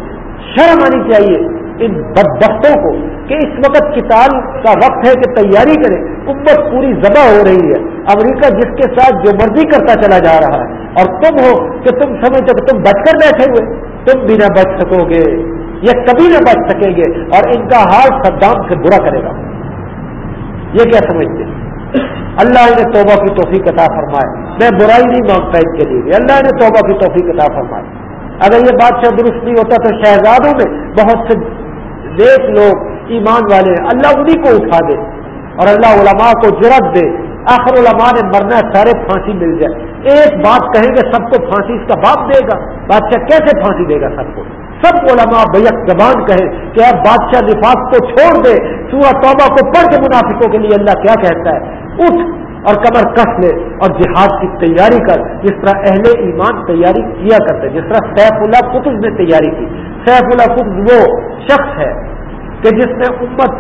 شرم آنی چاہیے ان بدبختوں کو کہ اس وقت کتاب کا وقت ہے کہ تیاری کریں۔ امت پوری ذبح ہو رہی ہے۔ امریکہ جس کے ساتھ جو مرضی کرتا چلا جا رہا ہے۔ اور تم ہو کہ تم سمجھو کہ تم بچ کر بیٹھے ہوئے۔ تم بھی نہ بچ سکو گے۔ یہ کبھی نہ بچ سکیں گے۔ اور ان کا حال صدام سے برا کرے گا۔ یہ کیا سمجھتے اللہ نے توبہ کی توفیق عطا فرمائے میں برائی نہیں مانگتا اس کے لیے اللہ نے توبہ کی توفیق عطا فرمائے اگر یہ بادشاہ درست نہیں ہوتا تو شہزادوں میں بہت سے نیک لوگ ایمان والے ہیں۔ اللہ انہیں کو اٹھا دے اور اللہ علماء کو جرت دے۔ آخر علماء نے مرنا سارے پھانسی مل جائے۔ ایک بات کہیں گے، سب کو پھانسی اس کا باپ دے گا۔ بادشاہ کیسے پھانسی دے گا سب کو؟ سب علماء بیک زبان کہے کہ اب بادشاہ نفاق کو چھوڑ دے۔ سورہ توبہ کو پڑھ کے منافقوں کے لیے اللہ کیا کہتا ہے؟ اٹھ اور کمر کس لے اور جہاد کی تیاری کر، جس طرح اہل ایمان تیاری کیا کرتے، جس طرح سیف اللہ قطب نے تیاری کی۔ سیف اللہ قطب وہ شخص ہے کہ جس نے امت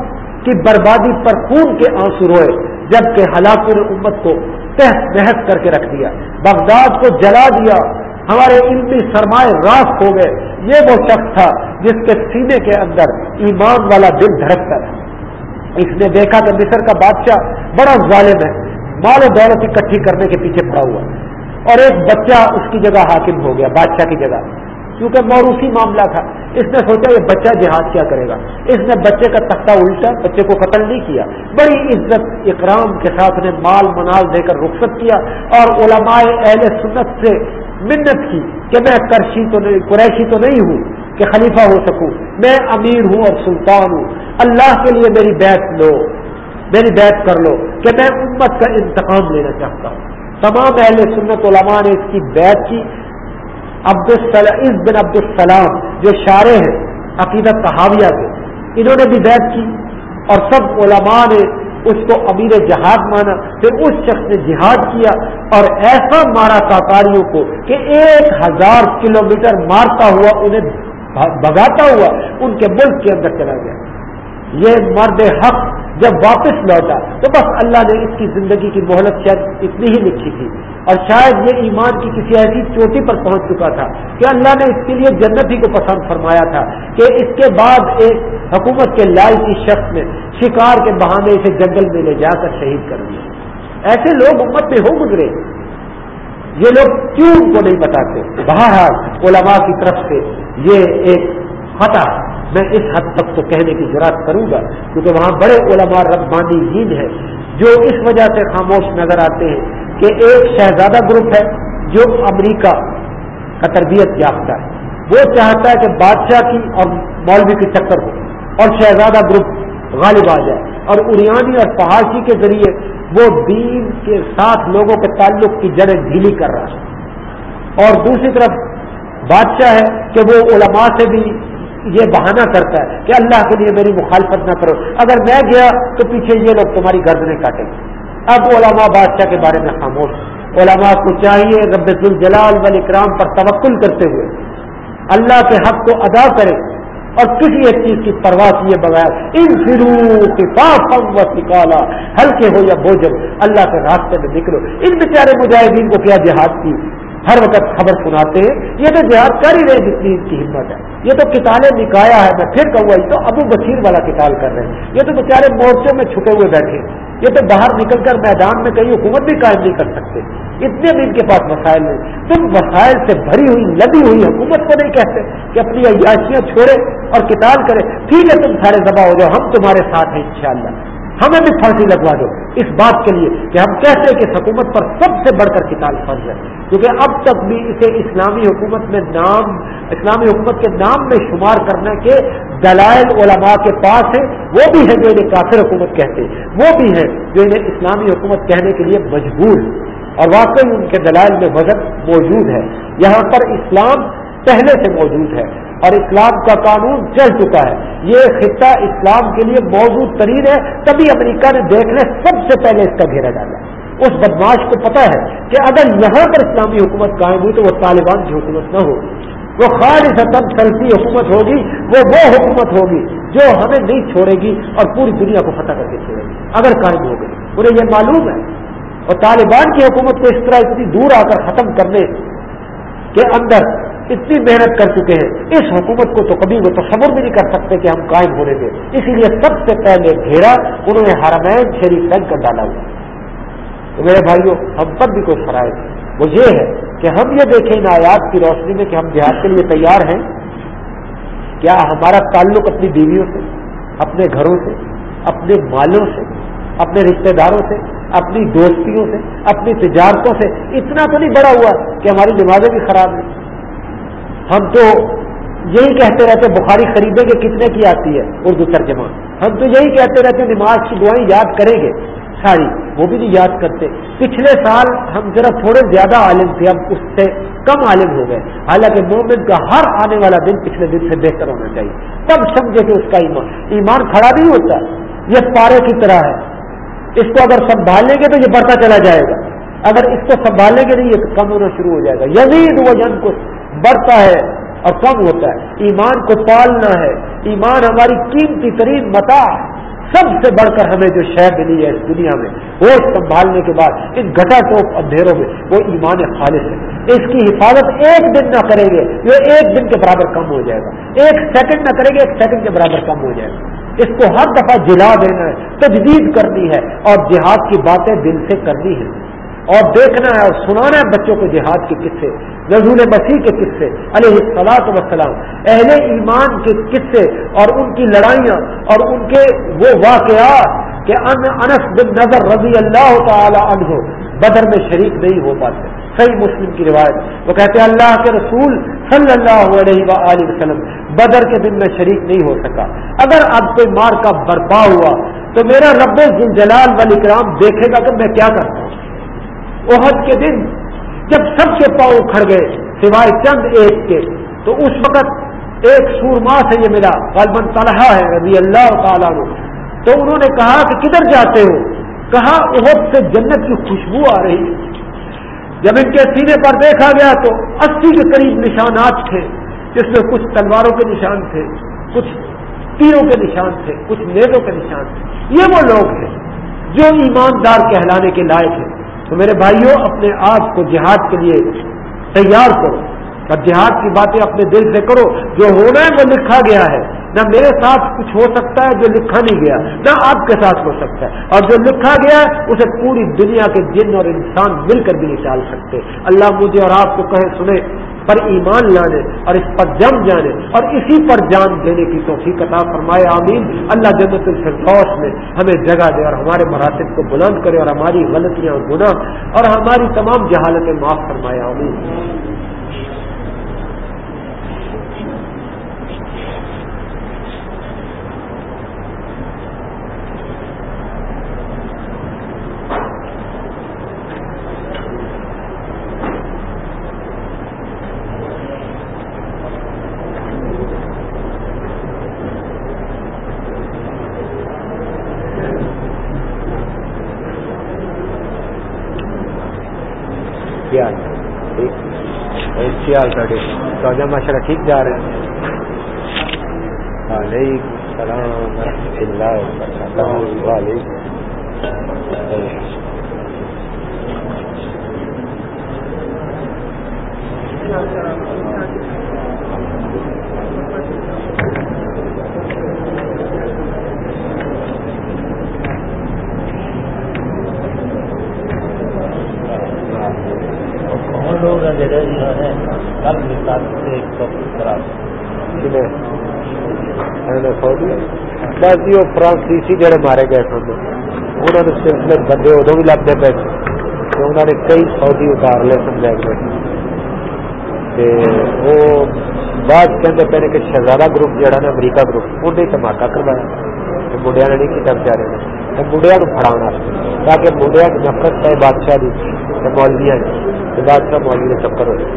کی بربادی پر خون کے آنسو روئے، جبکہ ہلاکوں نے امت کو تحت بحث کر کے رکھ دیا۔ بغداد کو جلا دیا۔ ہمارے علمی سرمائے راست ہو گئے۔ یہ وہ شخص تھا جس کے سینے کے اندر ایمان والا دل دھڑکتا تھا اس نے دیکھا کہ مصر کا بادشاہ بڑا ظالم ہے۔ مال و دولت اکٹھی کرنے کے پیچھے پڑا ہوا اور ایک بچہ اس کی جگہ حاکم ہو گیا، بادشاہ کی جگہ۔ کیونکہ موروثی معاملہ تھا۔ اس نے سوچا یہ بچہ جہاد کیا کرے گا۔ اس نے بچے کا تختہ الٹا، بچے کو قتل نہیں کیا۔ بڑی عزت، اکرام کے ساتھ نے مال منال دے کر رخصت کیا۔ اور علماء اہل سنت سے منت کی کہ میں کرشی تو نہیں، قریشی تو نہیں ہوں کہ خلیفہ ہو سکوں۔ میں امیر ہوں اور سلطان ہوں۔ اللہ کے لیے میری بیت لو۔ میری بیت کر لو کہ میں امت کا انتقام لینا چاہتا ہوں۔ تمام اہل سنت علماء نے اس کی بیت کی۔ عبد السلام بن عبد السلام جو شارے ہیں، عقیدت تحاویہ کے، انہوں نے بھی بیت کی اور سب علماء نے اس کو امیر جہاد مانا۔ پھر اس شخص نے جہاد کیا اور ایسا مارا تاکاریوں کو کہ ایک ہزار کلومیٹر مارتا ہوا، انہیں بگاتا ہوا ان کے ملک کے اندر چلا گیا۔ یہ مرد حق جب واپس لوٹا تو بس اللہ نے اس کی زندگی کی مہلت شاید اتنی ہی لکھی تھی اور شاید یہ ایمان کی کسی ایسی چوٹی پر پہنچ چکا تھا کہ اللہ نے اس کے لیے جنت ہی کو پسند فرمایا تھا کہ اس کے بعد ایک حکومت کے لال کی شخص نے شکار کے بہانے اسے جنگل میں لے جا کر شہید کر دیا۔ ایسے لوگ امت میں ہو گزرے۔ یہ لوگ کیوں ان کو نہیں بتاتے؟ بہرحال علماء کی طرف سے یہ ایک خطا میں اس حد تک تو کہنے کی ضرورت کروں گا، کیونکہ وہاں بڑے علماء ربانی ہین ہیں، جو اس وجہ سے خاموش نظر آتے ہیں کہ ایک شہزادہ گروپ ہے جو امریکہ کا تربیت یافتہ ہے۔ وہ چاہتا ہے کہ بادشاہ کی اور مولوی کی چکر ہو اور شہزادہ گروپ غالب آ جائے۔ اور اریانی اور پہاڑی کے ذریعے وہ دین کے ساتھ لوگوں کے تعلق کی جڑیں ڈھیلی کر رہا ہے۔ اور دوسری طرف بادشاہ ہے کہ وہ علماء سے بھی یہ بہانہ کرتا ہے کہ اللہ کے لیے میری مخالفت نہ کرو۔ اگر میں گیا تو پیچھے یہ لوگ تمہاری گردنیں کاٹیں۔ گے اب علماء بادشاہ کے بارے میں خاموش۔ علماء کو چاہیے رب الجلال وال اکرام پر توقل کرتے ہوئے۔ اللہ کے حق کو ادا کرے اور کسی ایک چیز کی پرواہ کیے بغیر۔ ان فرو نکالا ہلکے ہو یا بوجھل اللہ کے راستے میں نکلو۔ ان بیچارے مجاہدین کو کیا جہاد کی؟ ہر وقت خبر سناتے ہیں۔ یہ تو جہاد کر ہی رہے جتنی ان کی ہمت ہے۔ یہ تو کتابیں نکایا ہے، میں پھر کہوں یہ تو ابو بشیر والا کتاب کر رہے ہیں۔ یہ تو بیچارے مورچوں میں چھپے ہوئے بیٹھے یہ تو باہر نکل کر میدان میں کہیں حکومت بھی قائم نہیں کر سکتے۔ اتنے بھی ان کے پاس وسائل نہیں۔ تم وسائل سے بھری ہوئی، لدی ہوئی حکومت کو نہیں کہتے کہ اپنی عیاشیاں چھوڑے اور کتاب کرے۔ ٹھیک ہے، تم سارے دبا ہو جاؤ، ہم تمہارے ساتھ ہیں انشاءاللہ۔ ہمیں بھی پھانسی لگوا دو۔ اس بات کے لیے کہ ہم کہتے ہیں کہ حکومت پر سب سے بڑھ کر کتاب فرض ہے کیونکہ اب تک بھی اسے اسلامی حکومت میں نام، اسلامی حکومت کے نام میں شمار کرنے کے دلائل علماء کے پاس ہیں۔ وہ بھی ہیں جو انہیں کافر حکومت کہتے ہیں۔ وہ بھی ہیں جو انہیں اسلامی حکومت کہنے کے لیے مجبور اور واقعی ان کے دلائل میں وزن موجود ہے۔ یہاں پر اسلام پہلے سے موجود ہے۔ اور اسلام کا قانون چل چکا ہے۔ یہ خطہ اسلام کے لیے موجود ترین ہے۔ تبھی امریکہ نے دیکھنے سب سے پہلے اس کا گھیرا ڈالا۔ اس بدماش کو پتا ہے کہ اگر یہاں پر اسلامی حکومت قائم ہوئی تو وہ طالبان کی حکومت نہ ہوگی۔ وہ خالص سلفی حکومت ہوگی، وہ وہ حکومت ہوگی جو ہمیں نہیں چھوڑے گی اور پوری دنیا کو فتح کر کے چھوڑے گی۔ اگر قائم ہو گئی، انہیں یہ معلوم ہے۔ اور طالبان کی حکومت کو اس طرح اتنی دور آ کر ختم کرنے کے اندر اتنی محنت کر چکے ہیں۔ اس حکومت کو تو کبھی وہ تصور بھی نہیں کر سکتے کہ ہم قائم ہونے دیں اسی لیے سب سے پہلے گھیرا، انہوں نے حرمین شریف بینک کر ڈالا۔ ہوا تو میرے بھائیوں ہم پر بھی کوئی فرائض وہ یہ ہے کہ ہم یہ دیکھیں ان آیات کی روشنی میں کہ ہم جہاد کے لیے تیار ہیں۔ کیا ہمارا تعلق اپنی بیویوں سے، اپنے گھروں سے، اپنے مالوں سے، اپنے رشتہ داروں سے، اپنی دوستیوں سے، اپنی تجارتوں سے؟ اتنا تو نہیں بڑا ہوا کہ ہماری نمازیں بھی خراب ہیں۔ ہم تو یہی کہتے رہتے بخاری خریدیں گے، کتنے کی آتی ہے؟ اردو ترجمہ۔ ہم تو یہی کہتے رہتے نماز کی دعائیں یاد کریں گے۔ ساری، وہ بھی نہیں یاد کرتے۔ پچھلے سال ہم ذرا تھوڑے زیادہ عالم تھے، ہم اس سے کم عالم ہو گئے۔ حالانکہ مومن کا ہر آنے والا دن پچھلے دن سے بہتر ہونا چاہیے۔ تب سمجھے کہ اس کا ایمان ایمان کھڑا نہیں ہوتا۔ یہ پارے کی طرح ہے۔ اس کو اگر سنبھالیں گے تو یہ بڑھتا چلا جائے گا۔ اگر اس کو سنبھالیں گے نہیں یہ کم ہونا شروع ہو جائے گا۔ یزید وجن کو بڑھتا ہے اور کم ہوتا ہے۔ ایمان کو پالنا ہے۔ ایمان ہماری قیمتی ترین متا سب سے بڑھ کر ہمیں جو شہ ملی ہے اس دنیا میں، وہ سنبھالنے کے بعد ان گٹا ٹوپ اندھیروں میں، وہ ایمان خالص ہے۔ اس کی حفاظت ایک دن نہ کریں گے یہ ایک دن کے برابر کم ہو جائے گا۔ ایک سیکنڈ نہ کریں گے، ایک سیکنڈ کے برابر کم ہو جائے گا۔ اس کو ہر دفعہ جلا دینا ہے، تجدید کرنی ہے اور جہاد کی باتیں دل سے کرنی ہے اور دیکھنا ہے اور سنانا ہے بچوں کو جہاد کے قصے رضول مسیح کے قصے، علیہ السلاط وسلام اہل ایمان کے قصے اور ان کی لڑائیاں اور ان کے وہ واقعات کہ انس بن نظر رضی اللہ تعالی عنہ بدر میں شریک نہیں ہو پاتے۔ صحیح مسلم کی روایت۔ وہ کہتے ہیں، اللہ کے رسول صلی اللہ علیہ وآلہ وسلم بدر کے دن میں شریک نہیں ہو سکا۔ اگر اب کوئی مار کا برپا ہوا تو میرا رب جلال والی کرام دیکھے گا کہ میں کیا کرتا ہوں؟ عہد کے دن جب سب کے پاؤں کھڑ گئے، سوائے چند ایک کے، تو اس وقت ایک سورما سے یہ ملا غالباً طلحہ ہے، رضی اللہ تعالیٰ تو انہوں نے کہا کہ کدھر جاتے ہو؟ کہا، عہد سے جنت کی خوشبو آ رہی ہے۔ جب ان کے سینے پر دیکھا گیا تو اسی کے قریب نشانات تھے، جس میں کچھ تلواروں کے نشان تھے، کچھ تیروں کے نشان تھے، کچھ نیزوں کے نشان تھے۔ یہ وہ لوگ ہیں جو ایماندار کہلانے کے لائق ہیں۔ تو میرے بھائیوں، اپنے آپ کو جہاد کے لیے تیار کرو۔ اور جہاد کی باتیں اپنے دل سے کرو، جو ہونا ہے وہ لکھا گیا ہے۔ نہ میرے ساتھ کچھ ہو سکتا ہے جو لکھا نہیں گیا، نہ آپ کے ساتھ ہو سکتا ہے۔ اور جو لکھا گیا ہے، اسے پوری دنیا کے جن اور انسان مل کر بھی نہیں سکتے۔ اللہ مجھے اور آپ کو کہے، سنے پر ایمان لانے اور اس پر جم جانے اور اسی پر جان دینے کی توفیق عطا فرمائے، آمین۔ اللہ جنت الفردوس میں ہمیں جگہ دے اور ہمارے مراتب کو بلند کرے اور ہماری غلطیاں گناہ اور ہماری تمام جہالتیں معاف فرمائے، آمین۔ حال ساڑھے ماشاء اللہ ٹھیک جا رہے ہیں۔ وعلیکم السلام ورحمۃ اللہ وبرکاتہ۔ وعلیکم السلام بس یہ فرانسیسی جڑے مارے گئے سن انہوں نے سلسلے بندے ادو بھی لگتے پے انہوں نے کئی سعودی اتار لے سمجھا گئے وہ بعد کہتے پہ کہ شہزادہ گروپ جہاں نا امریکہ گروپ انہیں دھماکہ کروایا منڈیا نے نہیں کیا بچارے نے منڈیا کو فڑا تاکہ منڈیا کی نفرت پہ بادشاہ کی مولویا کی بادشاہ مولوی نے چکر ہو جائے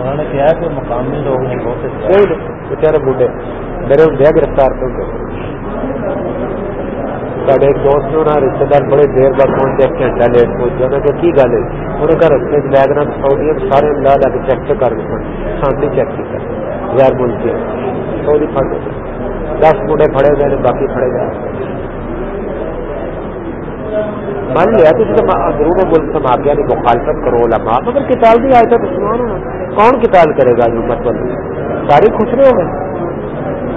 انہوں نے کیا کہ مقامی لوگ نے بہت بوڑھے میرے ہوں گرفتار تو۔ سارے ایک دوست نے رشتے دار بڑے دیر بعد پہنچے گھنٹہ لیٹ پہنچ جانا کہ کی گل ہے؟ انہیں گھر رستے سعودی سارے لا لا کے چیک کر چیک کیا غیر ملکی سعودی پھڑ دس منڈے پھڑے گئے باقی پھڑے گئے۔ مان لیا تو اندرون ملک سے ماں نہیں مخالفت کرو علماء۔ مگر کتاب بھی آئے تھا مسلمان ہونا۔ کون کتاب کرے گا جو مطلب ساری خوش رہے ہو گئے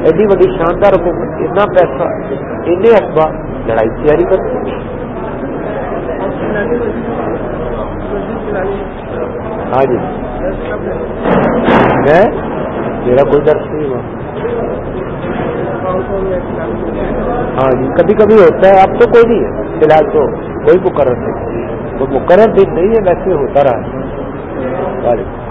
ایڈی وڈی شاندار حکومت، اتنا پیسہ این اخبار، لڑائی تیاری کرتے ہاں جی۔ میں، میرا کوئی درد نہیں ہوا۔ ہاں جی کبھی کبھی ہوتا ہے، اب تو کوئی نہیں ہے۔ فی الحال تو کوئی مقرر نہیں۔ وہ مقرر دن نہیں ہے، ویسے ہوتا رہا۔